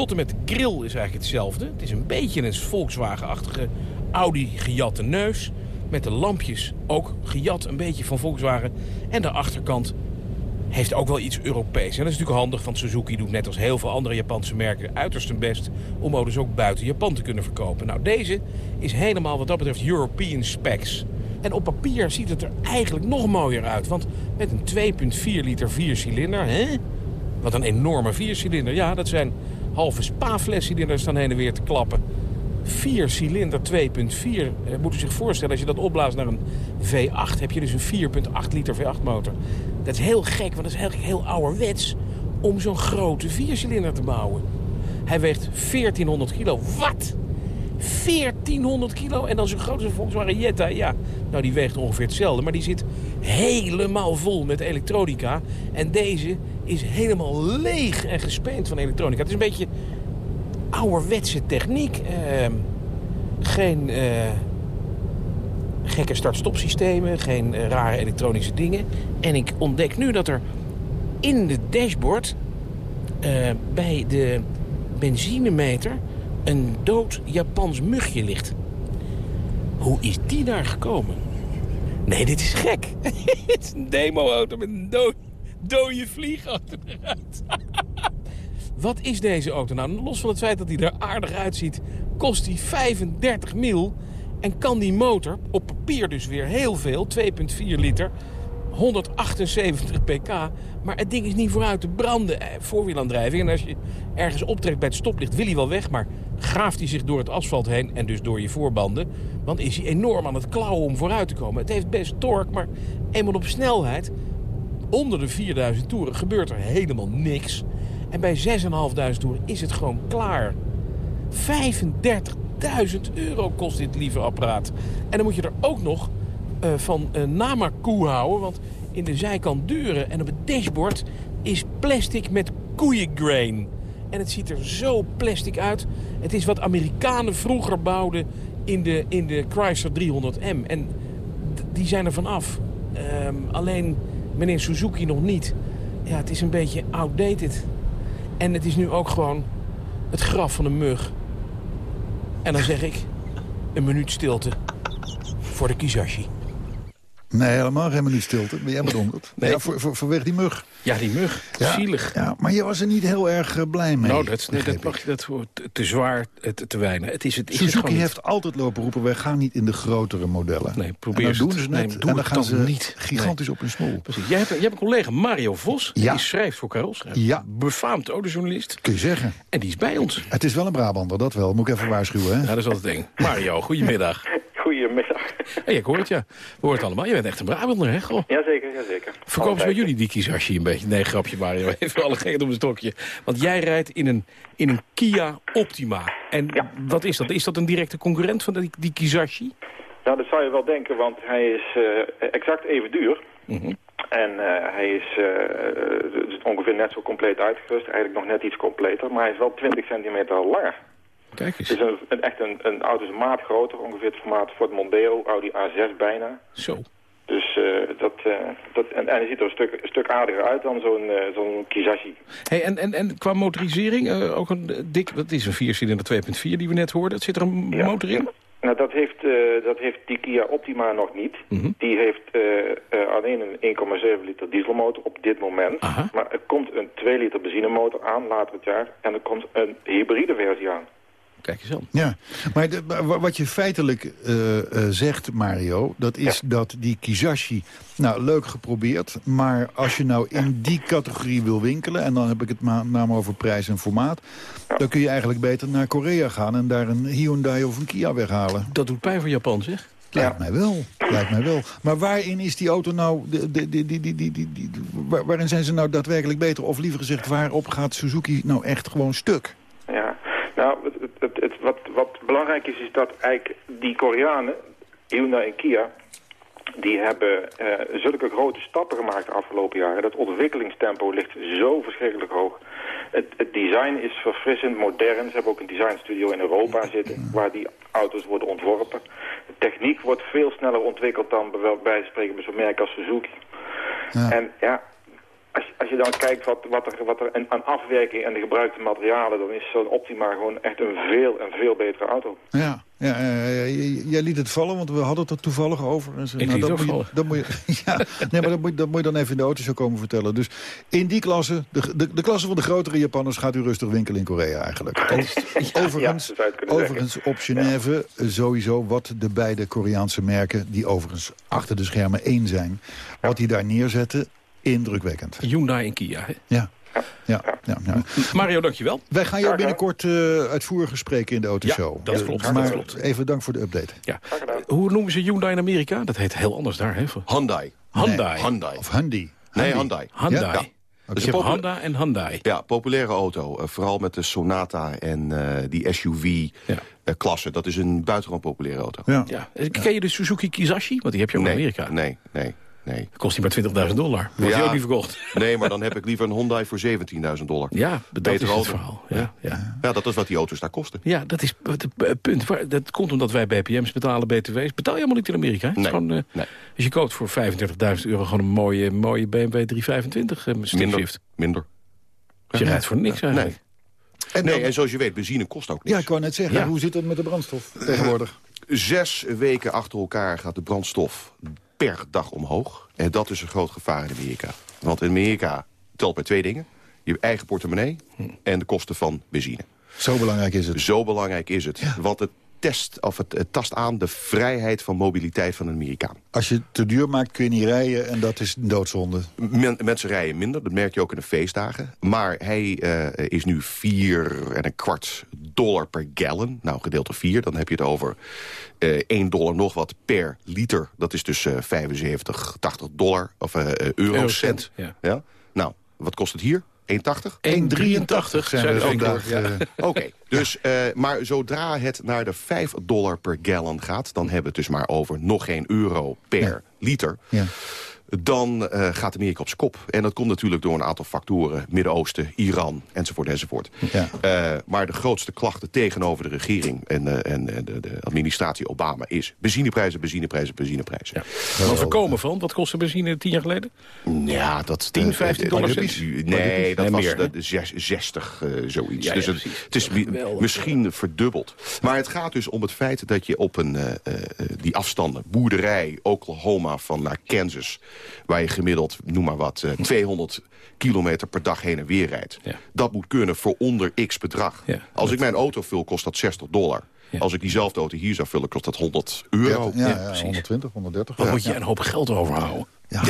Tot en met grill is eigenlijk hetzelfde. Het is een beetje een Volkswagen-achtige Audi gejatte neus. Met de lampjes ook gejat een beetje van Volkswagen. En de achterkant heeft ook wel iets Europees. En dat is natuurlijk handig, want Suzuki doet net als heel veel andere Japanse merken uiterst hun best om auto's ook buiten Japan te kunnen verkopen. Nou, deze is helemaal wat dat betreft European specs. En op papier ziet het er eigenlijk nog mooier uit. Want met een 2,4 liter viercilinder, hè? Wat een enorme viercilinder. Ja, dat zijn halve spa-flessen die er staan heen en weer te klappen. 4 cilinder 2.4. Uh, moet u zich voorstellen, als je dat opblaast naar een V8... heb je dus een 4.8 liter V8 motor. Dat is heel gek, want dat is eigenlijk heel ouderwets... om zo'n grote viercilinder te bouwen. Hij weegt 1400 kilo. Wat? 1400 kilo. En dan zo'n grote Volkswagen Jetta. Ja, nou die weegt ongeveer hetzelfde. Maar die zit helemaal vol met elektronica. En deze is helemaal leeg en gespeend van elektronica. Het is een beetje ouderwetse techniek. Uh, geen uh, gekke start-stop systemen. Geen uh, rare elektronische dingen. En ik ontdek nu dat er in de dashboard... Eh, bij de benzinemeter een dood Japans mugje ligt. Hoe is die daar gekomen? Nee, dit is gek. Het is een demo-auto met een dood, dode vlieg achteruit. Wat is deze auto nou? Los van het feit dat hij er aardig uitziet... kost hij 35 mil... en kan die motor, op papier dus weer heel veel... 2,4 liter, 178 pk. Maar het ding is niet vooruit te branden. Eh, voorwielaandrijving. En als je ergens optrekt bij het stoplicht wil hij wel weg. Maar graaft hij zich door het asfalt heen en dus door je voorbanden... dan is hij enorm aan het klauwen om vooruit te komen. Het heeft best torque, maar eenmaal op snelheid... onder de 4000 toeren gebeurt er helemaal niks. En bij 6.500 toeren is het gewoon klaar. 35.000 euro kost dit lieve apparaat. En dan moet je er ook nog uh, van uh, Namakoe houden... want in de zijkant deuren en op het dashboard is plastic met koeiengrain... En het ziet er zo plastic uit. Het is wat Amerikanen vroeger bouwden in de, in de Chrysler 300M. En die zijn er vanaf. Um, alleen meneer Suzuki nog niet. Ja, het is een beetje outdated. En het is nu ook gewoon het graf van een mug. En dan zeg ik, een minuut stilte voor de Kizashi.
Nee, helemaal geen minuut stilte. Ben jij bedonderd?
Nee.
Ja, voor, voor, vanwege die mug.
Ja, die mug.
Ja.
Zielig.
Ja, maar je was er niet heel erg eh, blij mee.
nou, dat, nee, dat mag je dat wordt te, zwaar, te, te weinig. Het is het, is het
Suzuki
niet.
heeft altijd lopen roepen... wij gaan niet in de grotere modellen.
Nee, probeer
en
eens
dan doen
het.
ze.
Nee, doe
en dan
het
gaan
dan
ze
niet.
gigantisch op hun smoel.
Precies. Jij hebt, jij hebt een collega, Mario Vos.
Ja.
Die schrijft voor Carol. Schrijft.
Ja.
Befaamd autojournalist.
Kun je zeggen.
En die is bij ons.
Het is wel een Brabander, dat wel. Moet ik even waarschuwen, hè?
Ja, dat is altijd eng. Mario, goedemiddag.
Goedemiddag.
Hey, ik hoor het, ja. We het allemaal. Je bent echt een Brabander, hè? Goh.
Jazeker, jazeker.
Verkopen ze bij jullie die kiesasje een beetje? Nee, grapje Mario. Even alle gekheid om een stokje. Want jij rijdt in een, in een Kia Optima. En wat is dat? Is dat een directe concurrent van die, die kiesasje?
Nou, dat zou je wel denken, want hij is eh, exact even duur.
Mhm.
En eh, hij is eh, dus ongeveer net zo compleet uitgerust. Eigenlijk nog net iets completer. Maar hij is wel 20 centimeter langer.
Kijk eens.
Het is een, een- echt een, een auto is een maat groter. Ongeveer het formaat Ford Mondeo, Audi A6 bijna.
Zo.
Dus eh, dat, eh, dat, en, en hij ziet er een stuk, een stuk aardiger uit dan zo'n zo'n Kizashi.
Hey, en, en, en qua motorisering, ook een dik... Dat is een viercilinder 2.4 die we net hoorden. Zit er een
Ja.
motor in?
Nou, dat heeft, dat heeft die Kia Optima nog niet.
Mhm.
Die heeft alleen een 1,7 liter dieselmotor op dit moment.
Aha.
Maar er komt een 2 liter benzinemotor aan later het jaar. En er komt een hybride versie aan.
Kijk eens aan.
Ja, maar de- wa- wat je feitelijk eh, eh, zegt, Mario... dat is dat die Kizashi, nou, leuk geprobeerd... maar als je nou in die categorie wil winkelen... en dan heb ik het naam over prijs en formaat... dan kun je eigenlijk beter naar Korea gaan... en daar een Hyundai of een Kia weghalen.
Dat doet pijn voor Japan, zeg.
Lijkt mij wel, lijkt mij wel. Maar waarin is die auto nou... De, de, de, die, die, die, die, die- waar- waarin zijn ze nou daadwerkelijk beter? Of liever gezegd, waarop gaat Suzuki nou echt gewoon stuk?
Ja, nou, het, het, het, het- wat, wat belangrijk is, is dat eigenlijk die Koreanen, Hyundai en Kia, die hebben eh, zulke grote stappen gemaakt de afgelopen jaren. Dat ontwikkelingstempo ligt zo verschrikkelijk hoog. Het, het design is verfrissend, modern. Ze hebben ook een designstudio in Europa zitten, waar die auto's worden ontworpen. De techniek wordt veel sneller ontwikkeld dan bij bij spreken bij zo'n merk als Suzuki.
Ja.
En ja, als, als je dan kijkt wat, wat er, wat er aan- aan afwerking en de gebruikte materialen... dan is zo'n Optima gewoon echt een veel en veel betere auto.
Ja, ja jij liet het vallen, want we hadden het er toevallig over. En ze-
Ik liet
dat,
het ook
moet je, dat moet je, ja, nee, maar dat moet, dat moet je dan even in de autoshow komen vertellen. Dus in die klasse, de, de, de klasse van de grotere Japanners... gaat u rustig winkelen in Korea eigenlijk. overigens,
ja, zo
overigens op Genève eh, sowieso wat de beide Koreaanse merken... die overigens achter de schermen één zijn... wat die daar neerzetten, indrukwekkend.
Hyundai en Kia, hè?
Ja, ja, ja. ja.
Mario, dankjewel.
Wij gaan jou binnenkort eh uitvoerig spreken in de autoshow.
Ja, dat klopt, dat
Maar
klopt.
even dank voor de update.
Ja. Hoe noemen ze Hyundai in Amerika? Dat heet heel anders daar, hè?
Hyundai.
Hyundai.
Hyundai.
Of Hyundai.
Nee, Hyundai.
Hyundai.
Ja.
Dus je hebt Honda en Hyundai.
Ja, populaire auto. Eh, vooral met de Sonata en eh, die
Ja.
SUV-klasse. dat is een buitengewoon populaire auto.
Ja.
Ja. Ken je de Suzuki Kizashi? Want die heb je ook in Amerika.
nee, nee, nee.
Kost die maar 20.000 dollar. Wordt
Ja.
die ook niet verkocht.
Nee, maar dan heb ik liever een Hyundai voor 17.000 dollar.
Ja, dat
Beter
is het
auto.
verhaal. Ja, ja.
Ja, dat is wat die auto's daar kosten.
ja, dat is het punt. Waar- Dat komt omdat wij BPM's betalen, BTW's. Betaal je helemaal niet in Amerika. is
Nee,
gewoon, eh,
nee.
Als je koopt voor 35.000 euro gewoon een mooie, mooie BMW 325 uh,
Minder. Minder.
Dus je rijdt voor niks eigenlijk.
Nee.
En
Nee,
dan-
en zoals je weet, benzine kost ook niks.
ja, ik wou net zeggen,
Ja.
hoe zit het met de brandstof tegenwoordig?
Zes weken achter elkaar gaat de brandstof per dag omhoog. En dat is een groot gevaar in Amerika. Want in Amerika telt bij twee dingen. Je eigen portemonnee en de kosten van benzine.
Zo belangrijk is het.
Zo belangrijk is het. Want het, test, of het, het tast aan de vrijheid van mobiliteit van een Amerikaan.
Als je het te duur maakt, kun je niet rijden en dat is een doodzonde.
Men- mensen rijden minder, dat merk je ook in de feestdagen. Maar hij eh, is nu vier en een kwart dollar per gallon. Nou, gedeeld door vier, dan heb je het over eh 1 dollar nog wat per liter. Dat is dus eh 75, 80 dollar of eh, eurocent.
ja.
Ja? Nou, wat kost het hier? 1,80?
1,83
zijn we vandaag.
vandaag.
eh,
Oké, dus, eh, maar zodra het naar de 5 dollar per gallon gaat... dan hebben we het dus maar over nog geen euro per liter.
ja.
Dan uh, gaat Amerika op zijn kop. En dat komt natuurlijk door een aantal factoren. Midden-Oosten, Iran, enzovoort, enzovoort. Ja. Uh, maar de grootste klachten tegenover de regering en, uh, en de, de, administratie Obama is... benzineprijzen, benzineprijzen, benzineprijzen.
Ja. Wat we komen van? Wat kostte benzine tien jaar geleden?
Ja, dat...
10, 15 dollar?
Nee, dat was de, de 60, zoiets. Ja, dus het, het, is misschien verdubbeld. Maar het gaat dus om het feit dat je op een, die afstanden... boerderij, Oklahoma van naar Kansas waar je gemiddeld, noem maar wat, 200 eh, kilometer per dag heen en weer rijdt. Dat moet kunnen voor onder x bedrag. Als ik mijn auto vul, kost dat 60 dollar. Als ik diezelfde auto hier zou vullen, kost dat 100 euro.
Ja, ja, 120, 130.
Dan moet je een hoop geld overhouden.
Ja.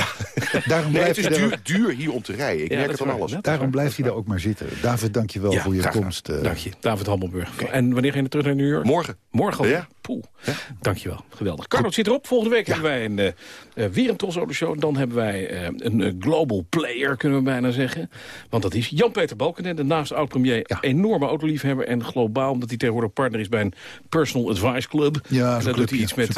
Daarom
nee, het is duur, duur, hier om te rijden. Ik merk het van alles.
Daarom blijft hij daar ook maar zitten. David, dank je wel voor je komst.
Uh... Dank je, David Hammelburg. En wanneer ga je terug naar New York?
Morgen.
Morgen? Ja. Poeh. Ja. Dank je wel. Geweldig. Carlo zit erop. Volgende week hebben wij een, uh, weer een Tros Show. Dan hebben wij uh, een global player, kunnen we bijna zeggen. Want dat is Jan-Peter Balkenende, naast oud-premier. Ja. enorme autoliefhebber. En globaal, omdat hij tegenwoordig partner is bij een personal advice club.
Ja,
dat doet hij iets met,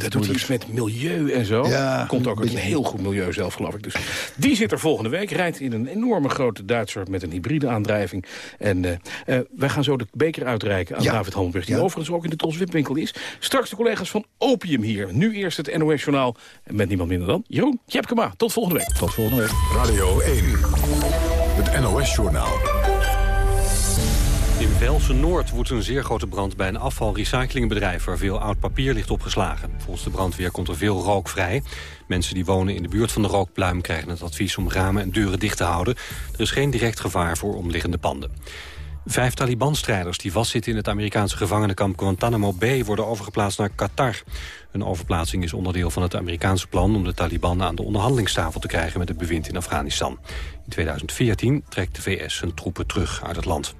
dat doet hij iets met milieu en zo. Ja, Komt ook uit een heel goed milieu zelf, geloof ik. Dus die zit er volgende week. Rijdt in een enorme grote Duitser met een hybride aandrijving. En wij gaan zo de beker uitreiken aan. David Hammelburg. Die overigens ook in de Tros Wipwinkel is. Straks de collega's van Opium hier. Nu eerst het NOS Journaal. En met niemand minder dan Jeroen Tjepkema. Tot volgende week.
Tot volgende week.
Radio 1. Het NOS Journaal.
In Velsen Noord woedt een zeer grote brand bij een afvalrecyclingbedrijf... waar veel oud papier ligt opgeslagen. Volgens de brandweer komt er veel rook vrij. Mensen die wonen in de buurt van de rookpluim krijgen het advies om ramen en deuren dicht te houden. Er is geen direct gevaar voor omliggende panden. Vijf Taliban-strijders die vastzitten in het Amerikaanse gevangenenkamp Guantanamo Bay worden overgeplaatst naar Qatar. Een overplaatsing is onderdeel van het Amerikaanse plan om de Taliban aan de onderhandelingstafel te krijgen met het bewind in Afghanistan. In 2014 trekt de VS zijn troepen terug uit het land.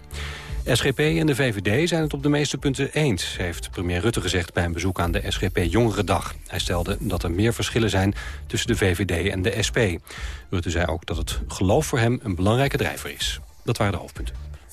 SGP en de VVD zijn het op de meeste punten eens... heeft premier Rutte gezegd bij een bezoek aan de SGP Jongerendag. Hij stelde dat er meer verschillen zijn tussen de VVD en de SP. Rutte zei ook dat het geloof voor hem een belangrijke drijver is. Dat waren de hoofdpunten.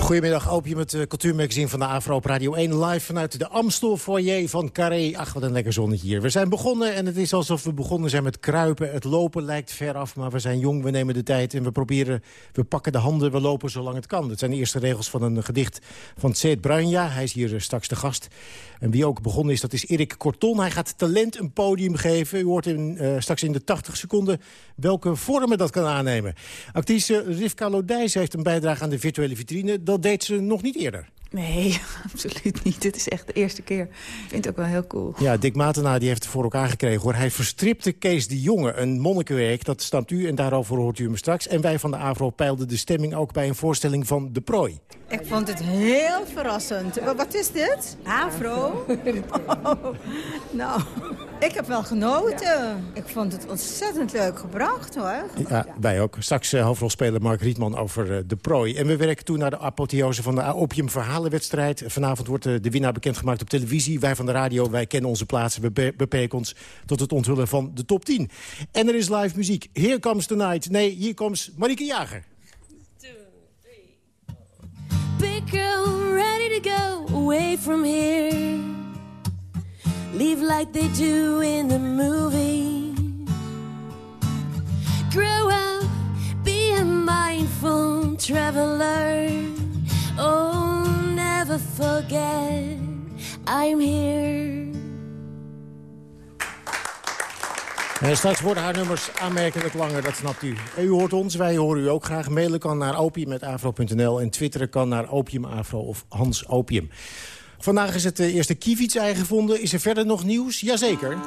Goedemiddag, Opium, het uh, cultuurmagazine van de Afro op Radio 1. Live vanuit de Amstel foyer van Carré. Ach, wat een lekker zonnetje hier. We zijn begonnen en het is alsof we begonnen zijn met kruipen. Het lopen lijkt ver af, maar we zijn jong, we nemen de tijd... en we proberen, we pakken de handen, we lopen zolang het kan. Dat zijn de eerste regels van een gedicht van Tseet Bruinja. Hij is hier uh, straks de gast. En wie ook begonnen is, dat is Erik Korton. Hij gaat talent een podium geven. U hoort in, uh, straks in de 80 seconden welke vormen dat kan aannemen. Actrice Rivka Lodijs heeft een bijdrage aan de virtuele vitrine. Dat deed ze nog niet eerder.
Nee, absoluut niet. Dit is echt de eerste keer. Ik vind het ook wel heel cool.
Ja, Dick Matenaar die heeft het voor elkaar gekregen. hoor. Hij verstripte Kees de Jonge, een monnikenwerk. Dat snapt u en daarover hoort u hem straks. En wij van de AVRO peilden de stemming ook bij een voorstelling van De Prooi.
Ik vond het heel verrassend. Wat is dit? Afro? Oh, nou, ik heb wel genoten. Ik vond het ontzettend leuk gebracht, hoor.
Ja, wij ook. Straks uh, hoofdrolspeler Mark Rietman over uh, De Prooi. En we werken toen naar de apotheose van de Opium Verhalenwedstrijd. Vanavond wordt uh, de winnaar bekendgemaakt op televisie. Wij van de radio, wij kennen onze plaatsen. We beperken ons tot het onthullen van de top 10. En er is live muziek. Here comes the night. Nee, hier komt Marieke Jager.
Big girl, ready to go away from here. Leave like they do in the movies. Grow up, be a mindful traveler. Oh, never forget, I'm here.
En straks worden haar nummers aanmerkelijk langer, dat snapt u. U hoort ons, wij horen u ook graag. Mailen kan naar opium.afro.nl en twitteren kan naar opiumafro of Hans Opium. Vandaag is het de eerste kievitsei gevonden. Is er verder nog nieuws? Jazeker.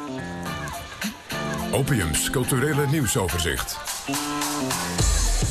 Opiums culturele nieuwsoverzicht.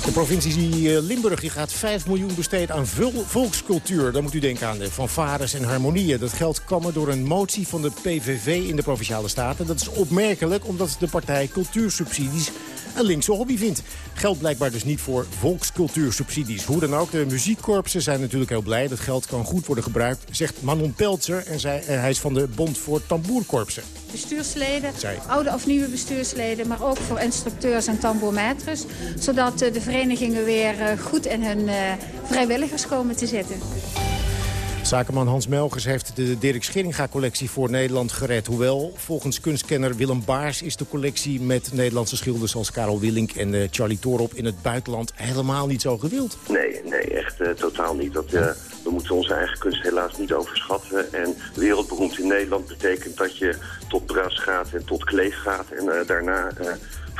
De provincie eh, Limburg die gaat 5 miljoen besteden aan volkscultuur. Dan moet u denken aan de fanfares en harmonieën. Dat geld kwam door een motie van de PVV in de Provinciale Staten. Dat is opmerkelijk omdat de partij cultuursubsidies een linkse hobby vindt. Geld blijkbaar dus niet voor volkscultuursubsidies. Hoe dan ook, de muziekkorpsen zijn natuurlijk heel blij. Dat geld kan goed worden gebruikt, zegt Manon Peltzer. En zij, eh, hij is van de Bond voor Tamboerkorpsen.
bestuursleden,
Zij.
oude of nieuwe bestuursleden... maar ook voor instructeurs en tambourmaîtres... zodat eh, de verenigingen weer eh, goed in hun eh, vrijwilligers komen te zitten.
Zakenman Hans Melgers heeft de Dirk Scheringa-collectie voor Nederland gered. Hoewel, volgens kunstkenner Willem Baars... is de collectie met Nederlandse schilders als Karel Willink en eh, Charlie Torop... in het buitenland helemaal niet zo gewild.
Nee, nee, echt eh, totaal niet. Dat, eh, we moeten onze eigen kunst helaas niet overschatten. En wereldberoemd in Nederland betekent dat je tot Bras gaat en tot Kleef gaat. En daarna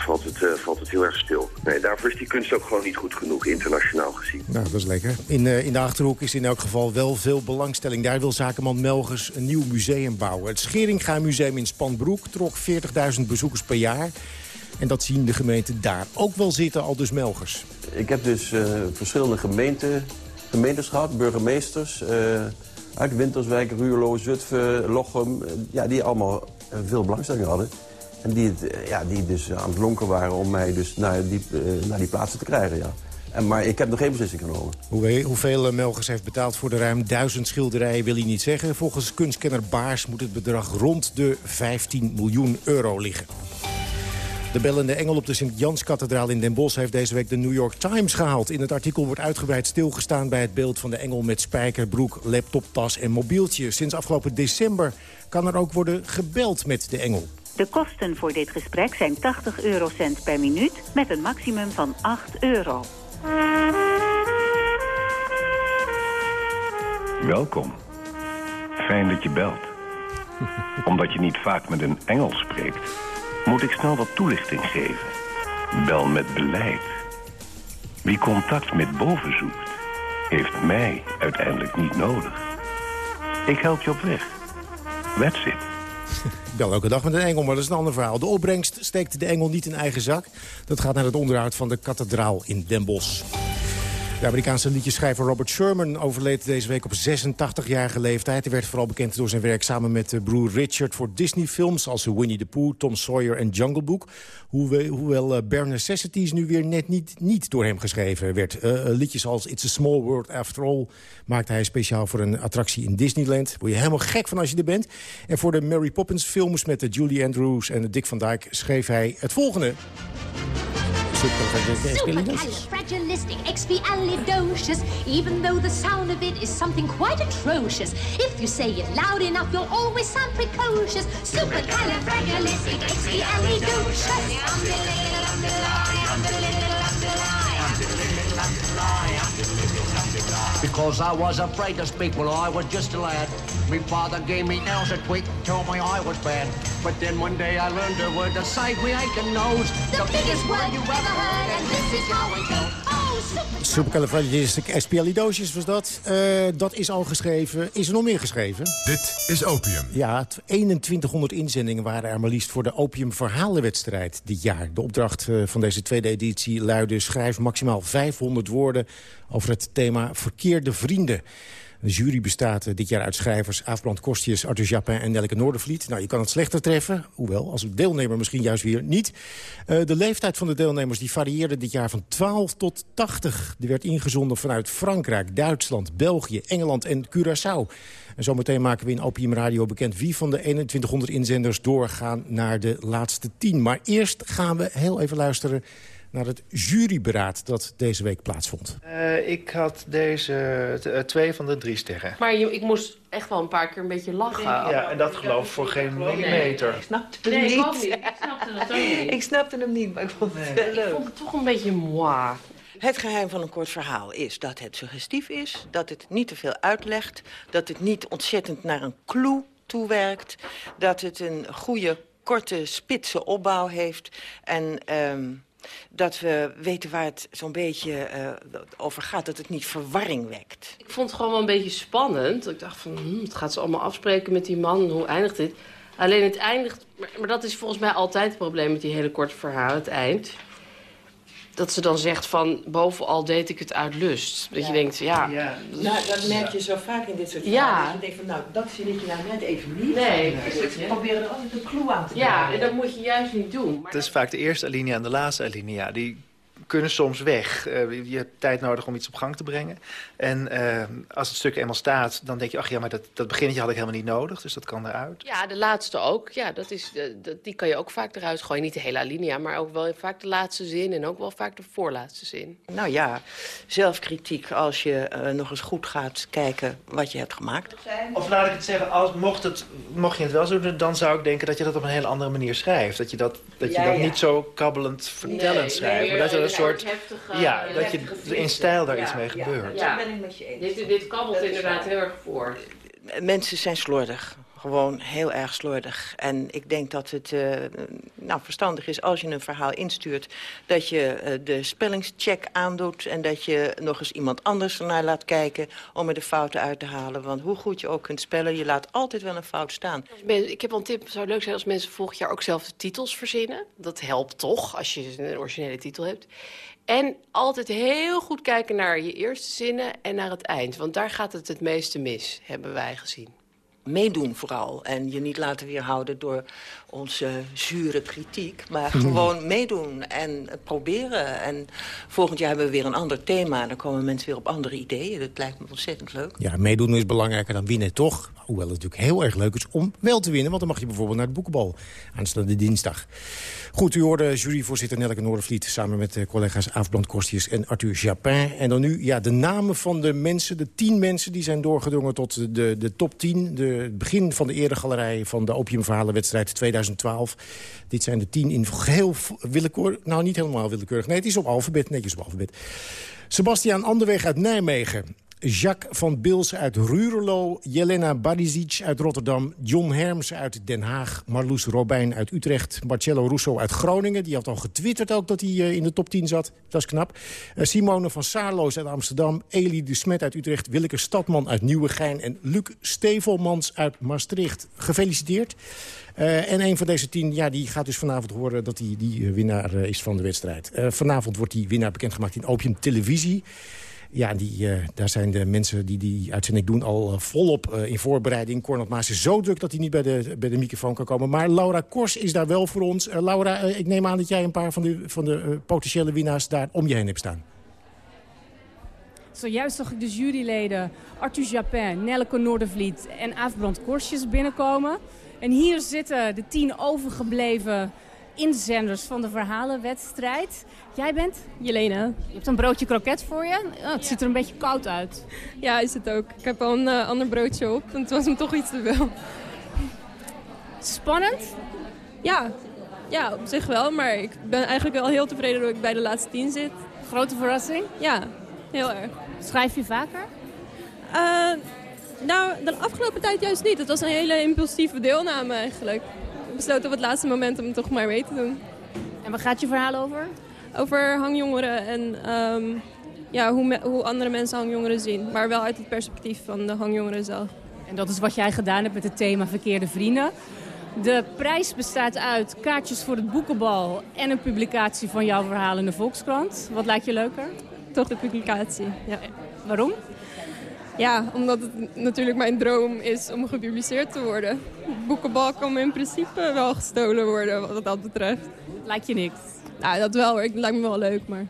valt, het, eh, valt het heel erg stil. Nee, daarvoor is die kunst ook gewoon niet goed genoeg, internationaal gezien.
Nou, dat is lekker. In, eh, in de Achterhoek is in elk geval wel veel belangstelling. Daar wil zakenman Melgers een nieuw museum bouwen. Het Scheringa Museum in Spanbroek trok 40.000 bezoekers per jaar. En dat zien de gemeenten daar ook wel zitten, al dus Melgers.
Ik heb dus eh, verschillende gemeenten, gemeentes gehad, burgemeesters... eh, uit Winterswijk, Ruurlo, Zutphen, Lochem... ja, die allemaal veel belangstelling hadden. En die, eh, ja, die dus aan het lonken waren om mij dus naar die, eh, naar die plaatsen te krijgen, ja. En, maar ik heb nog geen beslissing genomen.
Hoe, hoeveel eh, Melgers heeft betaald voor de ruim duizend schilderijen wil hij niet zeggen. Volgens kunstkenner Baars moet het bedrag rond de 15 miljoen euro liggen. De bellende engel op de Sint-Janskathedraal in Den Bosch... heeft deze week de New York Times gehaald. In het artikel wordt uitgebreid stilgestaan bij het beeld van de engel... met spijkerbroek, laptoptas en mobieltje. Sinds afgelopen december kan er ook worden gebeld met de engel.
De kosten voor dit gesprek zijn 80 eurocent per minuut met een maximum van 8 euro.
Welkom. Fijn dat je belt. Omdat je niet vaak met een engel spreekt, moet ik snel wat toelichting geven. Bel met beleid. Wie contact met boven zoekt, heeft mij uiteindelijk niet nodig. Ik help je op weg. That's it.
Ik bel elke dag met een engel, maar dat is een ander verhaal. De opbrengst steekt de engel niet in eigen zak. Dat gaat naar het onderhoud van de kathedraal in Den Bosch. De Amerikaanse liedjeschrijver Robert Sherman overleed deze week op 86-jarige leeftijd. Hij werd vooral bekend door zijn werk samen met eh, broer Richard voor Disney-films... als Winnie the Pooh, Tom Sawyer en Jungle Book. Hoewel, eh, Bare Necessities nu weer net niet, niet door hem geschreven werd. Eh, liedjes als It's a Small World After All maakte hij speciaal voor een attractie in Disneyland. Word je helemaal gek van als je er bent. En voor de Mary Poppins films met de Julie Andrews en Dick van Dyke schreef hij het volgende.
Supercalifragilisticexpialidocious. Even though the sound of it is something quite atrocious. If you say it loud enough, you'll always sound precocious.
Because I was afraid to speak when I was just a lad. My father gave me nails a tweak, told me I was bad. But then one day I learned a word to save me aching nose.
The biggest word you ever heard, and this is how it goes. Super.
Supercalifragilisticexpialidocious was dat. Eh, dat is al geschreven. Is er nog meer geschreven?
Dit is Opium.
Ja, t- 2100 inzendingen waren er maar liefst voor de Opium Verhalenwedstrijd dit jaar. De opdracht eh, van deze tweede editie luidde... schrijf maximaal 500 woorden over het thema verkeerde vrienden. De jury bestaat eh, dit jaar uit schrijvers Aafbrand Kostjes, Arthur Japin en Nelke Noordervliet. Nou, je kan het slechter treffen, hoewel als deelnemer misschien juist weer niet. Eh, de leeftijd van de deelnemers die varieerde dit jaar van 12 tot 80. Die werd ingezonden vanuit Frankrijk, Duitsland, België, Engeland en Curaçao. En zometeen maken we in Opium Radio bekend wie van de 2100 inzenders doorgaan naar de laatste 10. Maar eerst gaan we heel even luisteren naar het juryberaad dat deze week plaatsvond.
Eh, ik had deze eh, twee van de drie sterren.
Maar je, ik moest echt wel een paar keer een beetje lachen.
Ja, en dat geloof ik voor geen millimeter.
Ik snapte het nee, ik niet. Ik snapte het ook niet.
Ik snapte hem niet, maar ik vond het wel
Ik
leuk.
vond het toch een beetje moi.
Het geheim van een kort verhaal is dat het suggestief is, dat het niet te veel uitlegt, dat het niet ontzettend naar een clue toewerkt, dat het een goede, korte, spitse opbouw heeft en ehm, dat we weten waar het zo'n beetje eh, over gaat, dat het niet verwarring wekt.
Ik vond het gewoon wel een beetje spannend. Ik dacht van, hm, wat gaat ze allemaal afspreken met die man? Hoe eindigt dit? Alleen het eindigt... Maar, maar dat is volgens mij altijd het probleem met die hele korte verhalen, het eind. Dat ze dan zegt van bovenal deed ik het uit lust. Dat je denkt, ja...
Nou, dat merk je zo vaak in dit soort
Ja.
verhalen. Dat je denkt van, nou, dat zinnetje nou net even niet.
Nee,
Ze proberen er altijd een clue aan te
Ja, en dat moet je juist niet doen.
Het is vaak de eerste alinea en de laatste alinea. Die kunnen soms weg. Eh, je hebt tijd nodig om iets op gang te brengen. En eh, als het stuk eenmaal staat, dan denk je... ach ja, maar dat, dat beginnetje had ik helemaal niet nodig. Dus dat kan eruit.
Ja, de laatste ook. Ja, dat is, eh, dat, die kan je ook vaak eruit gooien. Niet de hele alinea, maar ook wel vaak de laatste zin... en ook wel vaak de voorlaatste zin.
Nou ja, zelfkritiek als je eh, nog eens goed gaat kijken wat je hebt gemaakt.
Of laat ik het zeggen, als, mocht, het, mocht je het wel zo doen... dan zou ik denken dat je dat op een hele andere manier schrijft. Dat je dat, dat, je
Ja,
dat
ja.
niet zo kabbelend vertellend
Nee,
schrijft.
nee,
maar dat een soort...
heftige-
ja, dat je in stijl daar
ja,
iets mee
ja,
gebeurt.
Ja, dat ben ik met je eens.
Dit, dit kabbelt inderdaad heel erg voor.
Mensen zijn slordig. Gewoon heel erg slordig. En ik denk dat het eh, nou, verstandig is als je een verhaal instuurt... dat je eh, de spellingscheck aandoet... en dat je nog eens iemand anders ernaar laat kijken... om er de fouten uit te halen. Want hoe goed je ook kunt spellen, je laat altijd wel een fout staan.
Ik heb een tip. Het zou leuk zijn als mensen volgend jaar ook zelf de titels verzinnen. Dat helpt toch, als je een originele titel hebt. En altijd heel goed kijken naar je eerste zinnen en naar het eind. Want daar gaat het het meeste mis, hebben wij gezien.
Meedoen vooral. En je niet laten weerhouden door onze zure kritiek. Maar gewoon meedoen en proberen. En volgend jaar hebben we weer een ander thema. Dan komen mensen weer op andere ideeën. Dat lijkt me ontzettend leuk.
Ja, meedoen is belangrijker dan winnen, toch? Hoewel het natuurlijk heel erg leuk is om wel te winnen... want dan mag je bijvoorbeeld naar de boekenbal aanstaande dinsdag. Goed, u hoorde juryvoorzitter Nelke Noordervliet... samen met eh, collega's Aafbrand Korstius en Arthur Japin. En dan nu ja, de namen van de mensen, de tien mensen... die zijn doorgedrongen tot de, de top 10. De, het begin van de eregalerij van de Opiumverhalenwedstrijd 2012. Dit zijn de tien in geheel willekeurig... nou, niet helemaal willekeurig. Nee, het is op alfabet, netjes op alfabet. Sebastiaan Anderweg uit Nijmegen. Jacques van Bils uit Ruurlo, Jelena Barizic uit Rotterdam... John Herms uit Den Haag, Marloes Robijn uit Utrecht... Marcello Russo uit Groningen, die had al getwitterd ook dat hij eh, in de top 10 zat. Dat is knap. Eh, Simone van Saarloos uit Amsterdam, Elie de Smet uit Utrecht... Willeke Stadman uit Nieuwegein en Luc Stevelmans uit Maastricht. Gefeliciteerd. Eh, en een van deze tien, ja, die gaat dus vanavond horen dat hij die, eh, winnaar is van de wedstrijd. Vanavond wordt die winnaar bekendgemaakt in Opium Televisie. Ja, die, eh, daar zijn de mensen die die uitzending doen al eh, volop eh, in voorbereiding. Cornel Maas is zo druk dat hij niet bij de, bij de microfoon kan komen. Maar Laura Kors is daar wel voor ons. Laura, ik neem aan dat jij een paar van de, van de potentiële winnaars daar om je heen hebt staan.
Zojuist zag ik dus juryleden Arthur Japin, Nelleke Noordervliet en Aafbrand Korsjes binnenkomen. En hier zitten de tien overgebleven inzenders van de verhalenwedstrijd. Jij bent?
Jelena.
Je hebt een broodje kroket voor je. Oh, het ziet er een beetje koud uit.
Ja, is het ook. Ik heb al een eh, ander broodje op, want het was me toch iets te veel.
Spannend?
Ja. ja, op zich wel. Maar ik ben eigenlijk wel heel tevreden dat ik bij de laatste tien zit.
Grote verrassing?
Ja, heel erg.
Schrijf je vaker?
Eh, nou, de afgelopen tijd juist niet. Het was een hele impulsieve deelname eigenlijk. Besloot op het laatste moment om het toch maar mee te doen.
En waar gaat je verhaal over?
Over hangjongeren en ehm, ja, hoe, me- hoe andere mensen hangjongeren zien. Maar wel uit het perspectief van de hangjongeren zelf.
En dat is wat jij gedaan hebt met het thema Verkeerde Vrienden. De prijs bestaat uit kaartjes voor het boekenbal en een publicatie van jouw verhaal in de Volkskrant. Wat lijkt je leuker?
Toch de publicatie, ja.
Waarom?
Ja, omdat het natuurlijk mijn droom is om gepubliceerd te worden. Boekenbal kan me in principe wel gestolen worden wat dat betreft.
Lijkt je niks?
Nou, dat wel hoor. Het lijkt me wel leuk, maar...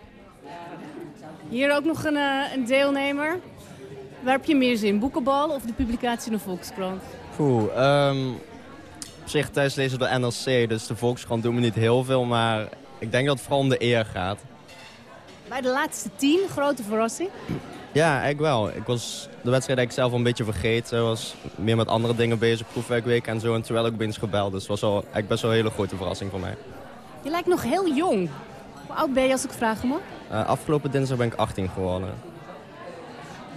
Hier ook nog een, eh, een deelnemer. Waar heb je meer zin? Boekenbal of de publicatie in de Volkskrant?
Oeh, ehm, op zich thuis lezen door NRC, dus de Volkskrant doen me niet heel veel, maar ik denk dat het vooral om de eer gaat.
Bij de laatste tien, grote verrassing.
Ja, eigenlijk wel. Ik was de wedstrijd eigenlijk zelf al een beetje vergeten. Ik was meer met andere dingen bezig, proefwerkweek en zo. En werd ik opeens gebeld, dus het was wel, eigenlijk best wel een hele grote verrassing voor mij.
Je lijkt nog heel jong. Hoe oud ben je als ik vragen mag?
Eh, afgelopen dinsdag ben ik 18 geworden.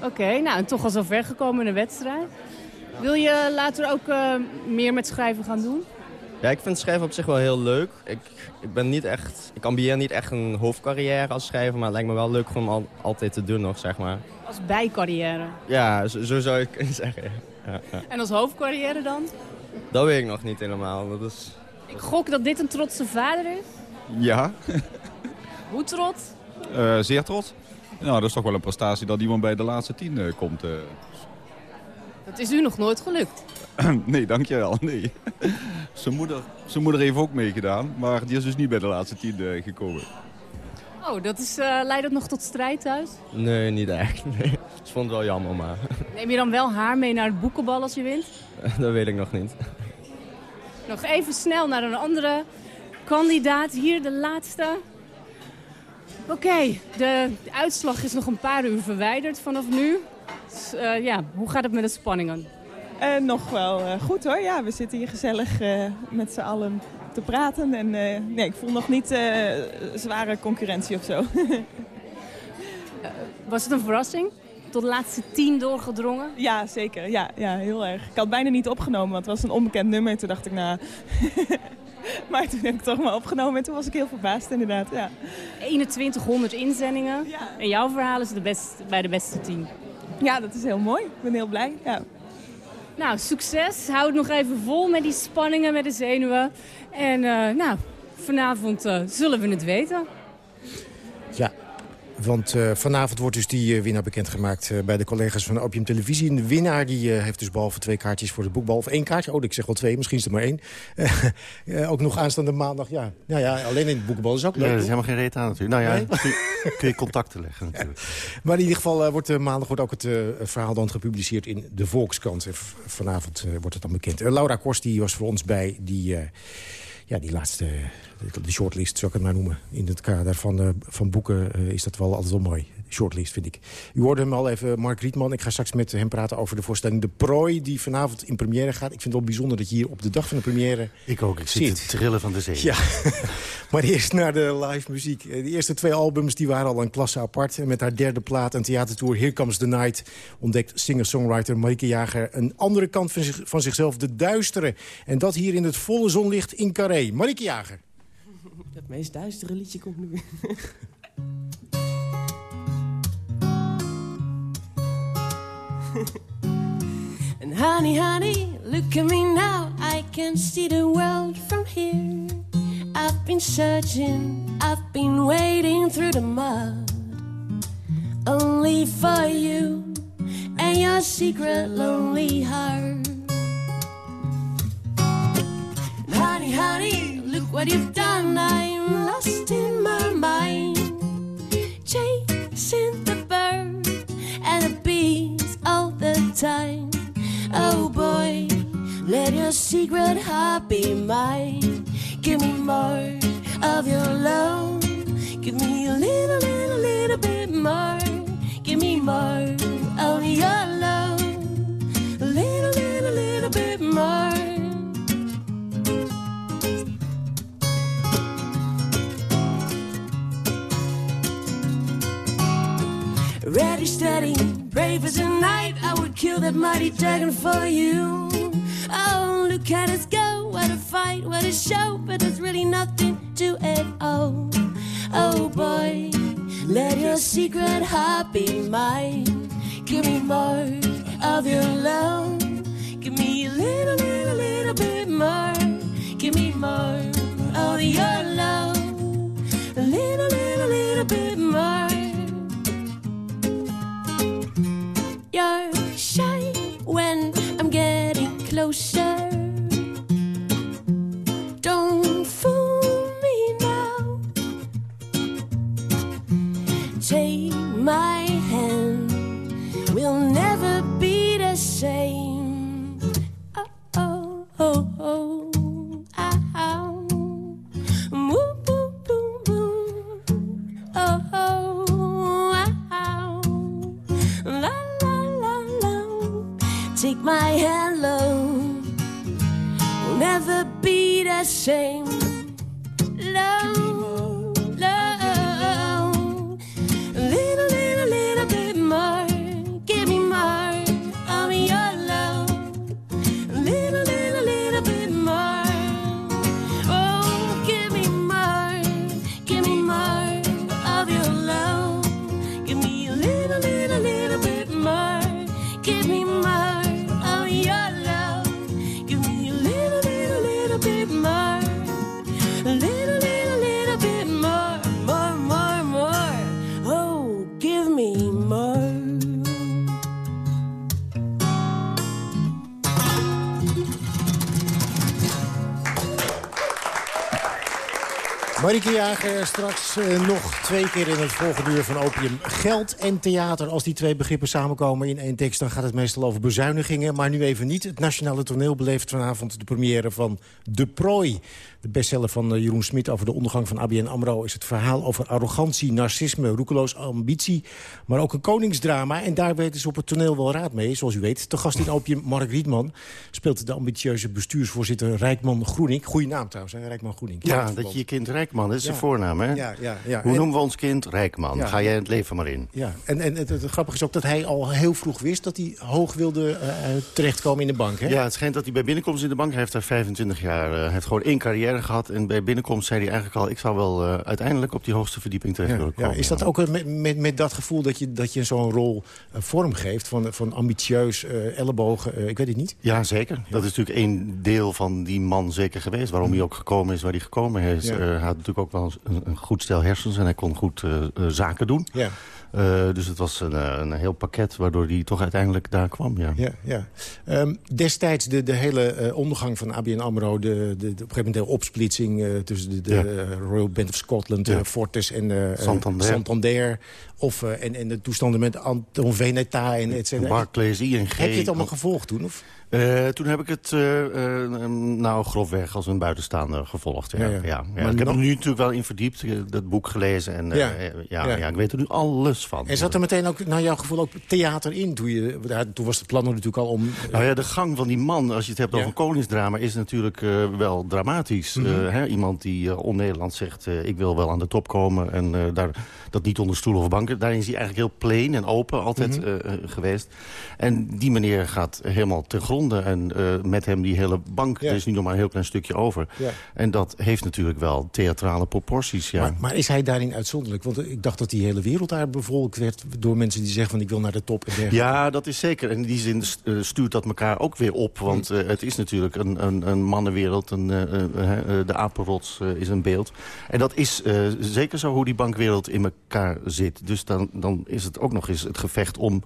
Oké, nou en toch al zo ver gekomen in de wedstrijd. Wil je later ook eh, meer met schrijven gaan doen?
Ja, ik vind schrijven op zich wel heel leuk. Ik, ik ben niet echt, ik ambieer niet echt een hoofdcarrière als schrijver, maar het lijkt me wel leuk om al, altijd te doen nog, zeg maar.
Als bijcarrière.
Ja, zo, zo zou je het kunnen zeggen. Ja, ja.
En als hoofdcarrière dan?
Dat weet ik nog niet helemaal. Dat is...
Ik gok dat dit een trotse vader is.
Ja.
Hoe trots?
Eh, zeer trots. Nou, dat is toch wel een prestatie dat iemand bij de laatste tien eh, komt. eh.
Dat is u nog nooit gelukt.
nee, dankjewel. Nee. zijn, moeder, zijn moeder heeft ook meegedaan, maar die is dus niet bij de laatste tien eh, gekomen.
Oh, dat is, eh, leidt dat nog tot strijd thuis?
Nee, niet echt. Nee. Vond het wel jammer, maar
Neem je dan wel haar mee naar het boekenbal als je wint?
dat weet ik nog niet.
Nog even snel naar een andere kandidaat. Hier de laatste. Oké, de uitslag is nog een paar uur verwijderd vanaf nu. Dus, ja, hoe gaat het met de spanningen?
Eh, nog wel eh, goed hoor. Ja, we zitten hier gezellig met z'n allen te praten. En nee, ik voel nog niet zware concurrentie of zo.
Was het een verrassing? Tot de laatste tien doorgedrongen?
ja, zeker. Ja, ja, heel erg. Ik had bijna niet opgenomen, want het was een onbekend nummer. Toen dacht ik, nou... maar toen heb ik het toch maar opgenomen en toen was ik heel verbaasd inderdaad. Ja.
2100 inzendingen. En jouw verhaal is de best, bij de beste tien.
Ja, dat is heel mooi. Ik ben heel blij. Ja.
Nou, succes. Houd het nog even vol met die spanningen, met de zenuwen. En eh, nou, vanavond eh, zullen we het weten.
Ja, want eh, vanavond wordt dus die eh, winnaar bekendgemaakt eh, bij de collega's van Opium Televisie. En de winnaar die, heeft dus behalve twee kaartjes voor de boekbal, of één kaartje, oh ik zeg wel twee, misschien is er maar één. Ook nog aanstaande maandag, ja. Nou ja, alleen in de boekbal is ook leuk.
Nee, dat is helemaal geen reet aan natuurlijk. Nou ja,
Nee?
kun, je, contacten leggen natuurlijk.
Maar in ieder geval wordt maandag wordt ook het verhaal dan gepubliceerd in de Volkskrant. En vanavond wordt het dan bekend. Laura Korst die was voor ons bij die, ja, die laatste, de, shortlist, zou ik het maar noemen. In het kader van, eh, van boeken eh, is dat wel altijd wel mooi. Shortlist, vind ik. U hoorde hem al even, Mark Rietman. Ik ga straks met hem praten over de voorstelling De Prooi... die vanavond in première gaat. Ik vind het wel bijzonder dat je hier op de dag van de première
Ik ook, ik zit te trillen van de zee.
Ja, maar eerst naar de live muziek. Eh, De eerste twee albums die waren al een klasse apart. En met haar derde plaat en theatertour Here Comes the Night... ontdekt singer-songwriter Marike Jager een andere kant van, zich, van zichzelf, de duistere. En dat hier in het volle zonlicht in Carré. Marike Jager.
Het meest duistere liedje komt nu.
And honey, honey, look at me now. I can see the world from here. I've been searching, I've been wading through the mud. Only for you and your secret lonely heart. Honey, honey, look what you've done. I'm lost in my mind. Chasing time. Oh boy, let your secret heart be mine. Give me more of your love. Give me a little, little, little bit more. Give me more of your love. A little, little, little bit more. Ready, steady, brave as a knight. I would kill that mighty dragon for you. Oh, look at us go. What a fight, what a show. But there's really nothing to it. all. oh boy, let your secret heart be mine. Give me more of your love. Give me a little, little, little bit more. Give me more of your love. A little, little, little bit more. You're shy when I'm getting closer. Don't fool me now. Take my hand, we'll never
Marieke Jager, straks eh, nog twee keer in het volgende uur van Opium. Geld en theater, als die twee begrippen samenkomen in één tekst... dan gaat het meestal over bezuinigingen, maar nu even niet. Het Nationale Toneel beleeft vanavond de première van De Prooi. De bestseller van eh, Jeroen Smit over de ondergang van ABN AMRO... is het verhaal over arrogantie, narcisme, roekeloos ambitie... maar ook een koningsdrama. En daar weten ze op het toneel wel raad mee, zoals u weet. De gast in Opium, Mark Rietman, speelt de ambitieuze bestuursvoorzitter Rijkman Groening. Goeie naam trouwens, hè? Rijkman Groening.
Ja, dat je je kind Rijkman, dat is zijn
Ja.
voornaam, hè?
Ja, ja, ja.
Hoe
En-
noemen we kind? Rijkman.
Ja.
Ga jij het leven maar in.
Ja, en, en het, het grappige is ook dat hij al heel vroeg wist... dat hij hoog wilde eh, terechtkomen in de bank, hè?
Ja, het schijnt dat hij bij binnenkomst in de bank... hij heeft daar 25 jaar, eh, hij heeft gewoon één carrière gehad... en bij binnenkomst zei hij eigenlijk al... ik zou wel eh, uiteindelijk op die hoogste verdieping terecht
Ja,
willen
ja,
komen.
is dat ook eh, met, met, met dat gevoel dat je, dat je zo'n rol eh, vormgeeft... van, van ambitieus, eh, ellebogen, eh, ik weet het niet?
Ja, zeker. Dat is natuurlijk één deel van die man zeker geweest. Waarom hij ook gekomen is waar hij gekomen is.
Ja.
Eh, hij had natuurlijk ook wel een, een goed stel hersens en hij kon goed eh, eh, zaken doen.
Ja.
Eh, dus het was een, een heel pakket waardoor hij toch uiteindelijk daar kwam. Ja.
Ja, ja. Ehm, destijds de, de hele ondergang van ABN AMRO... De, de, de, op een gegeven moment de opsplitsing tussen de, de
Ja.
Royal Band of Scotland...
Ja.
Fortis en
Santander.
Santander of, en, en de toestanden met Anton Veneta en et cetera.
Barclays, ING.
Heb je het allemaal gevolgd toen? Of?
Eh, toen heb ik het eh, nou grofweg als een buitenstaander gevolgd. Ja.
Ja,
Ja,
ja.
ja.
Maar
ik heb
nog-
er nu natuurlijk wel in verdiept, dat boek gelezen. En,
Ja.
ja. Ik weet er nu alles van.
En zat er meteen ook, naar jouw gevoel, ook theater in? Toen, je, daar- toen was het plan natuurlijk al om...
Nou ja, de gang van die man, als je het hebt over koningsdrama... is natuurlijk wel dramatisch.
Mhm.
Hè, iemand die on-Nederlands zegt... ik wil wel aan de top komen en daar, dat niet onder stoelen of banken. Daarin is hij eigenlijk heel plain en open altijd
Mhm.
geweest. En die meneer gaat helemaal ten En eh, met hem die hele bank,
Ja.
er is nu nog maar een heel klein stukje over.
Ja.
En dat heeft natuurlijk wel theatrale proporties. Ja.
Maar, maar is hij daarin uitzonderlijk? Want ik dacht dat die hele wereld daar bevolkt werd... door mensen die zeggen van ik wil naar de top en dergelijke.
Ja, dat is zeker. En in die zin eh, stuurt dat elkaar ook weer op. Want eh, het is natuurlijk een, een, een mannenwereld. Een, eh, eh, eh, de apenrots eh, is een beeld. En dat is eh, zeker zo hoe die bankwereld in elkaar zit. Dus dan, dan is het ook nog eens het gevecht om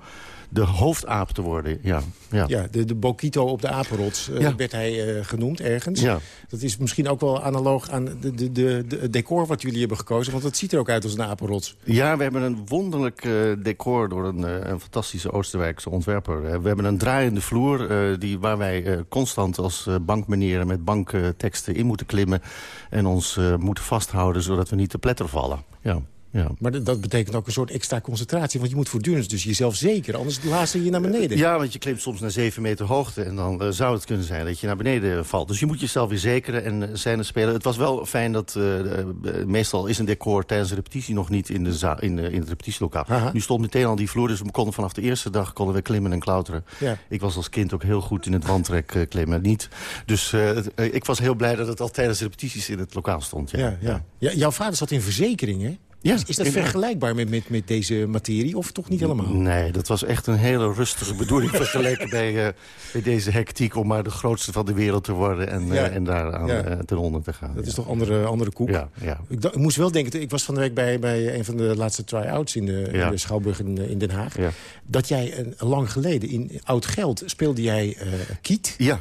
de hoofdaap te worden. Ja, ja.
Ja, de, de Bokito op de Apenrots eh,
Ja.
werd hij eh, genoemd ergens.
Ja.
Dat is misschien ook wel analoog aan de, de, de, decor wat jullie hebben gekozen. Want het ziet er ook uit als een apenrots.
Ja, we hebben een wonderlijk eh, decor door een, een fantastische Oostenrijkse ontwerper. We hebben een draaiende vloer die, waar wij constant als uh, bankmenieren met bankteksten in moeten klimmen. En ons moeten vasthouden zodat we niet te pletter vallen. Ja. Ja.
Maar dat- betekent ook een soort extra concentratie. Want je moet voortdurend dus jezelf zeker. Anders blazen je naar beneden.
Ja, want je klimt soms naar 7 meter hoogte. En dan eh, zou het kunnen zijn dat je naar beneden valt. Dus je moet jezelf weer zekeren en uh, scène spelen. Het was wel fijn dat... eh, eh, meestal is een decor tijdens de repetitie nog niet in, de in, eh, in het repetitielokaal.
Aha.
Nu stond meteen al die vloer. Dus we konden vanaf de eerste dag konden we klimmen en klauteren.
Ja.
Ik was als kind ook heel goed in het wandtrek eh, klimmen. Niet. Dus eh, eh, ik was heel blij dat het al tijdens de repetities in het lokaal stond. Ja.
Ja, ja. Ja, jouw vader zat in verzekering, hè?
Ja,
is, is dat vergelijkbaar met, met, met deze materie? Of toch niet helemaal?
Nee, dat was echt een hele rustige bedoeling vergeleken bij, eh, bij deze hectiek... om maar de grootste van de wereld te worden en, eh, en daaraan
Ja.
eh, ten onder te gaan.
Dat
ja.
is toch andere, andere koek?
Ja, ja.
Ik, ik moest wel denken, ik was van de week bij, bij een van de laatste try-outs in de,
Ja.
in de Schouwburg in, in Den Haag.
Ja.
Dat jij een, lang geleden in Oud Geld speelde jij eh, Kiet,
Ja.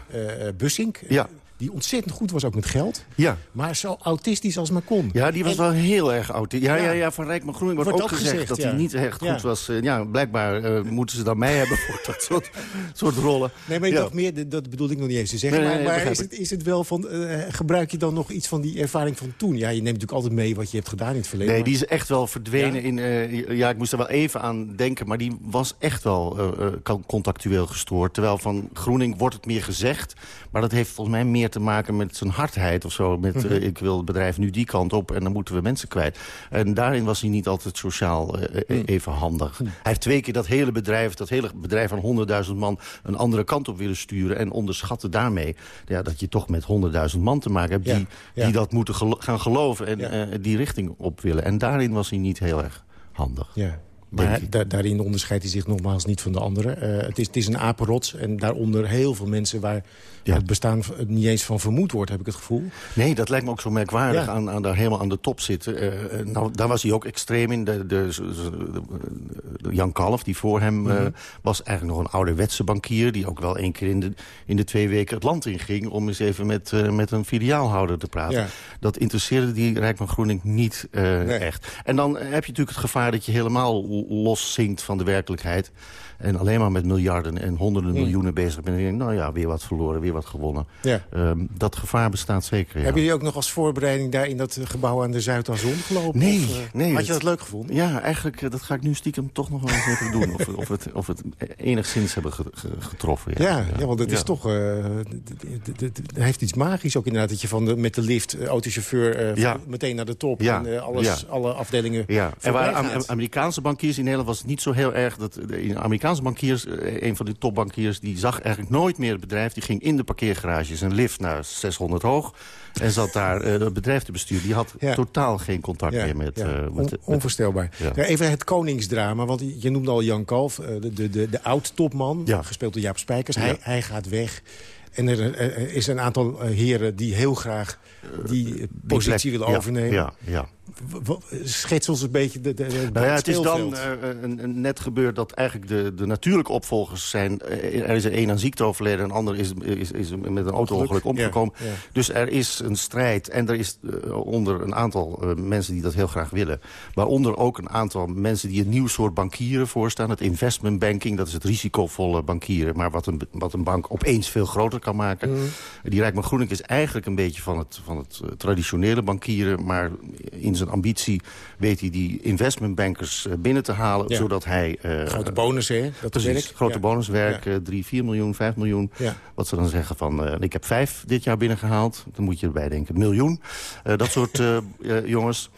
Bussink.
Ja.
Die ontzettend goed was ook met geld.
Ja.
Maar zo autistisch als maar kon.
Ja, die was
En-
wel heel erg oud. Ja, ja.
Ja.
ja, van Rijkman Groening wordt,
Wordt
ook
ook
gezegd,
gezegd,
dat
ja.
hij niet echt goed was. Eh, ja, blijkbaar eh, moeten ze dan mij hebben voor dat soort, soort rollen.
Nee, maar ik dacht meer, dat bedoel ik nog niet eens te zeggen.
Nee,
maar
nee,
maar is, het, is het wel van, eh, gebruik je dan nog iets van die ervaring van toen? Ja, je neemt natuurlijk altijd mee wat je hebt gedaan in het verleden.
Nee,
maar-
die is echt wel verdwenen.
Ja?
In, ja, ik moest er wel even aan denken. Maar die was echt wel contactueel gestoord. Terwijl van Groening wordt het meer gezegd. Maar dat heeft volgens mij meer te maken met zijn hardheid of zo. Met
Mhm.
eh, ik wil het bedrijf nu die kant op en dan moeten we mensen kwijt. En daarin was hij niet altijd sociaal eh, eh,
Mhm.
even handig. Hij heeft twee keer dat hele bedrijf, dat hele bedrijf van 100.000 man... een andere kant op willen sturen. En onderschatte daarmee ja, dat je toch met 100.000 man te maken hebt...
Ja,
die,
ja.
die dat moeten gelo- gaan geloven en
Ja.
die richting op willen. En daarin was hij niet heel erg handig.
Ja. Maar da daarin onderscheidt hij zich nogmaals niet van de anderen. Eh, het, is, het is een apenrots en daaronder heel veel mensen... waar het bestaan niet eens van vermoed wordt, heb ik het gevoel.
Nee, dat lijkt me ook zo merkwaardig
Ja.
aan, aan daar helemaal aan de top zitten. Eh, eh, nou, daar was hij ook extreem in. De, de, de- Jan Kalf, die voor hem
Mhm.
was eigenlijk nog een ouderwetse bankier... die ook wel één keer in de, in de twee weken het land inging... om eens even met, met een filiaalhouder te praten.
Ja.
Dat interesseerde die Rijkman Groening niet echt. En dan heb je natuurlijk het gevaar dat je helemaal loszinkt van de werkelijkheid... en alleen maar met miljarden en honderden
Mm.
miljoenen bezig bent. En nou ja, weer wat verloren, weer wat gewonnen.
Ja.
Ehm, dat gevaar bestaat zeker, ja.
Hebben jullie ook nog als voorbereiding daar in dat gebouw aan de Zuidas gelopen?
Nee,
Of, eh,
nee.
Had je dat leuk gevonden?
Ja, eigenlijk, eh, dat ga ik nu stiekem toch nog wel eens even doen. Of, of, het, of het enigszins hebben ge- ge- getroffen.
Ja, ja, want het is
Ja.
toch... Het heeft iets magisch ook inderdaad. Dat je van de, met de lift, autochauffeur,
Ja.
meteen naar de top.
Ja,
En alles,
ja.
alle afdelingen
Ja, Am-
gaat.
Amerikaanse bankiers in Nederland was het niet zo heel erg. Dat de Amerikaanse bankiers, eh, een van de topbankiers, die zag eigenlijk nooit meer het bedrijf. Die ging in de parkeergarages een lift naar 600 hoog en zat daar eh, het bedrijf te besturen. Die had
Ja.
totaal geen contact
Ja,
meer met,
ja.
eh, met,
On-
met-
onvoorstelbaar. Even het koningsdrama, want je noemde al Jan Kalf, eh, de, de, de, de oud-topman, gespeeld door Jaap Spijkers. Hij, hij gaat weg. En er, is een aantal eh, heren die heel graag die eh, positie willen overnemen.
Ja, ja.
Schets ons een beetje de, de, de-
Nou ja,
het
is dan eh, een, een net gebeurd dat eigenlijk de, de natuurlijke opvolgers zijn... eh, er is er één aan ziekte overleden en een ander is, is, is met een auto-ongeluk
Ongeluk,
omgekomen.
ja, ja.
Dus er is een strijd en er is eh, onder een aantal mensen die dat heel graag willen. Waaronder ook een aantal mensen die een nieuw soort bankieren voorstaan. Het investment banking, dat is het risicovolle bankieren... maar wat een, wat een bank opeens veel groter kan maken.
Mhm.
Die Rijkman Groening is eigenlijk een beetje van het, van het traditionele bankieren... maar in zijn ambitie weet hij die investmentbankers eh, binnen te halen...
Ja.
zodat hij... eh,
Grote bonus, hè? Dat
Precies,
werk.
grote
Ja.
bonuswerk,
Ja.
eh, 3, 4 miljoen, 5 miljoen.
Ja.
Wat ze dan zeggen van, eh, ik heb vijf dit jaar binnengehaald. Dan moet je erbij denken, miljoen. Eh, dat soort eh, eh, jongens.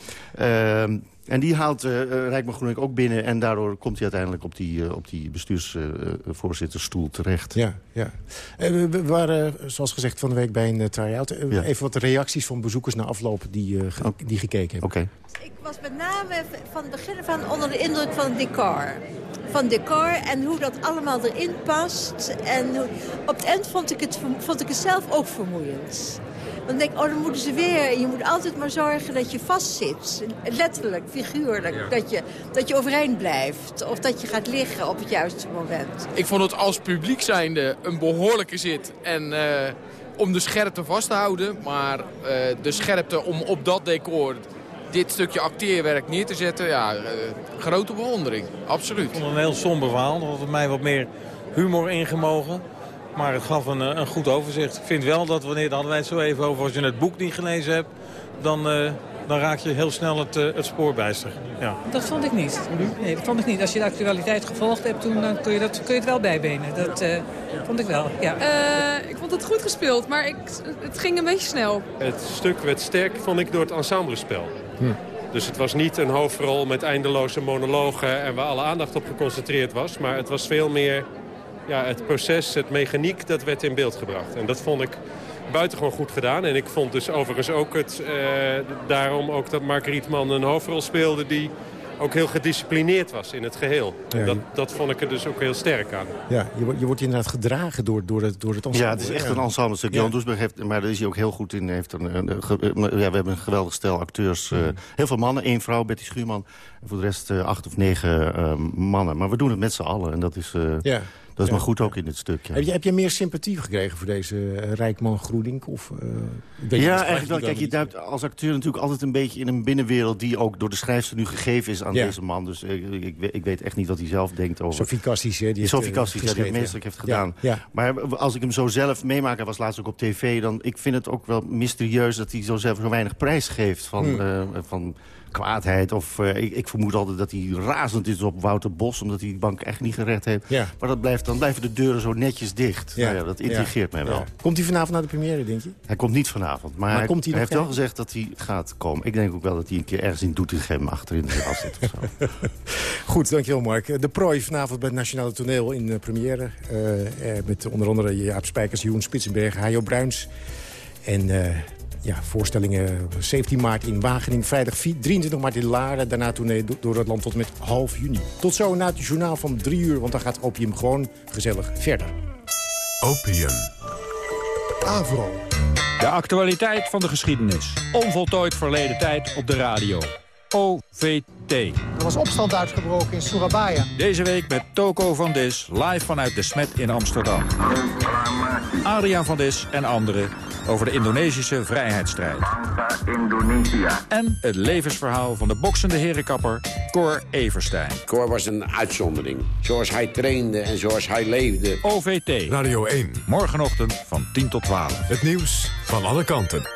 En die haalt eh eh, Rijkman Groening ook binnen. En daardoor komt hij uiteindelijk op die, eh, op die bestuursvoorzittersstoel terecht.
Ja, ja. Eh, we, waren, zoals gezegd, van de week bij een uh, try-out.
Ja.
Even wat reacties van bezoekers na afloop die, eh, ge- die gekeken hebben.
Oké.
Ik was met name van het begin af aan onder de indruk van het decor. Van decor en hoe dat allemaal erin past. En hoe- op het eind vond ik, het, vond ik het zelf ook vermoeiend. Dan denk ik, oh, dan moeten ze weer. Je moet altijd maar zorgen dat je vastzit. Letterlijk, figuurlijk. Dat, je, dat je overeind blijft. Of dat je gaat liggen op het juiste moment.
Ik vond het als publiek zijnde een behoorlijke zit. En eh, om de scherpte vast te houden. Maar eh, de scherpte om op dat decor dit stukje acteerwerk neer te zetten. Ja, eh, grote bewondering. Absoluut.
Ik vond het een heel somber verhaal. Er had mij wat meer humor ingemogen. Maar het gaf een, eh, een goed overzicht. Ik vind wel dat wanneer, daar hadden wij het zo even over, als je het boek niet gelezen hebt, dan, eh, dan raak je heel snel het, eh, het spoor bijster. Ja.
Dat vond ik niet. Nee, dat vond ik niet. Als je de actualiteit gevolgd hebt, toen dan kun je, dat, kun je het wel bijbenen. Dat eh, vond ik wel, ja.
Eh, ik vond het goed gespeeld, maar ik, het ging een beetje snel.
Het stuk werd sterk, vond ik, door het ensemblespel. Dus het was niet een hoofdrol met eindeloze monologen... en waar alle aandacht op geconcentreerd was. Maar het was veel meer ja, het proces, het mechaniek, dat werd in beeld gebracht. En dat vond ik buitengewoon goed gedaan. En ik vond dus overigens ook het, eh, daarom ook dat Mark Rietman een hoofdrol speelde... die ook heel gedisciplineerd was in het geheel. En
Ja,
dat, dat vond ik er dus ook heel sterk aan.
Ja, je, wordt- je wordt inderdaad gedragen door, door, het, door het ensemble.
Ja, het is echt een ensemble stuk.
Ja.
Johan Doesburg heeft, maar daar is hij ook heel goed in. Heeft een, een- een ge- eh, ja, we hebben een geweldig stel acteurs. eh, heel veel mannen, één vrouw, Betty Schuurman. En voor de rest eh, acht of negen eh, mannen. Maar we doen het met z'n allen. En dat is, eh,
Ja.
Dat is maar goed ook in dit stuk. Ja.
Heb je, heb je meer sympathie gekregen voor deze eh, Rijkman Groening? Of, eh,
ja, eigenlijk wel. Kijk, je duikt als acteur natuurlijk altijd een beetje in een binnenwereld... die ook door de schrijfster nu gegeven is aan
Ja.
deze man. Dus ik, ik, ik weet- ik weet echt niet wat hij zelf denkt over...
Sophie Cassis, hè? Die
Sophie
eh,
Cassis, ja, die het
ja.
heeft gedaan. Maar als ik hem zo zelf meemaak, hij was laatst ook op tv... dan ik vind het ook wel mysterieus dat hij zo, zelf zo weinig prijs geeft van,
Hmm.
eh, van kwaadheid. Of, eh, ik, ik vermoed altijd dat hij razend is op Wouter Bos... omdat hij die bank echt niet gered heeft.
Ja.
Maar dat blijft, dan blijven de deuren zo netjes dicht.
Ja.
Nou ja, dat intrigeert mij wel.
Komt hij vanavond naar de première, denk je?
Hij komt niet vanavond, maar,
Maar
hij,
komt hij
hij
nog
heeft wel gezegd dat hij gaat komen. Ik denk ook wel dat hij een keer ergens in Doetinchem achterin de zit of zo.
Goed, dankjewel Mark. De prooi vanavond bij het Nationale Toneel in uh, première. Uh, uh, met onder andere Jaap Spijkers, Jeroen Spitsenberg, Hajo Bruins. En uh, Ja, voorstellingen 17 maart in Wageningen, vrijdag 23 maart in Laren. Daarna tournee door het land tot met half juni. Tot zo na het journaal van 3 uur, want dan gaat Opium gewoon gezellig verder.
Opium. Avro.
De actualiteit van de geschiedenis. Onvoltooid verleden tijd op de radio. OVT.
Er was opstand uitgebroken in Surabaya.
Deze week met Toko van Dis, live vanuit de Smet in Amsterdam. Adriaan van Dis en anderen over de Indonesische vrijheidsstrijd. En het levensverhaal van de boksende herenkapper Cor Everstein.
Cor was een uitzondering. Zoals hij trainde en zoals hij leefde.
OVT.
Radio 1.
Morgenochtend van 10 tot 12.
Het nieuws van alle kanten.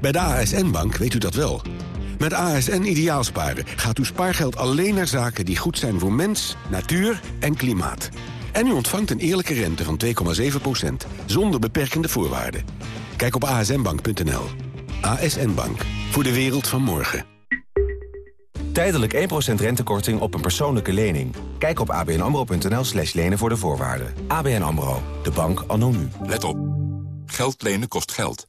Bij de ASN-bank weet u dat wel. Met ASN Ideaalsparen gaat uw spaargeld alleen naar zaken die goed zijn voor mens, natuur en klimaat. En u ontvangt een eerlijke rente van 2,7%, zonder beperkende voorwaarden. Kijk op asnbank.nl. ASN Bank, voor de wereld van morgen.
Tijdelijk 1% rentekorting op een persoonlijke lening. Kijk op abnamro.nl slash lenen voor de voorwaarden. ABN AMRO, de bank anno nu.
Let op. Geld lenen kost geld.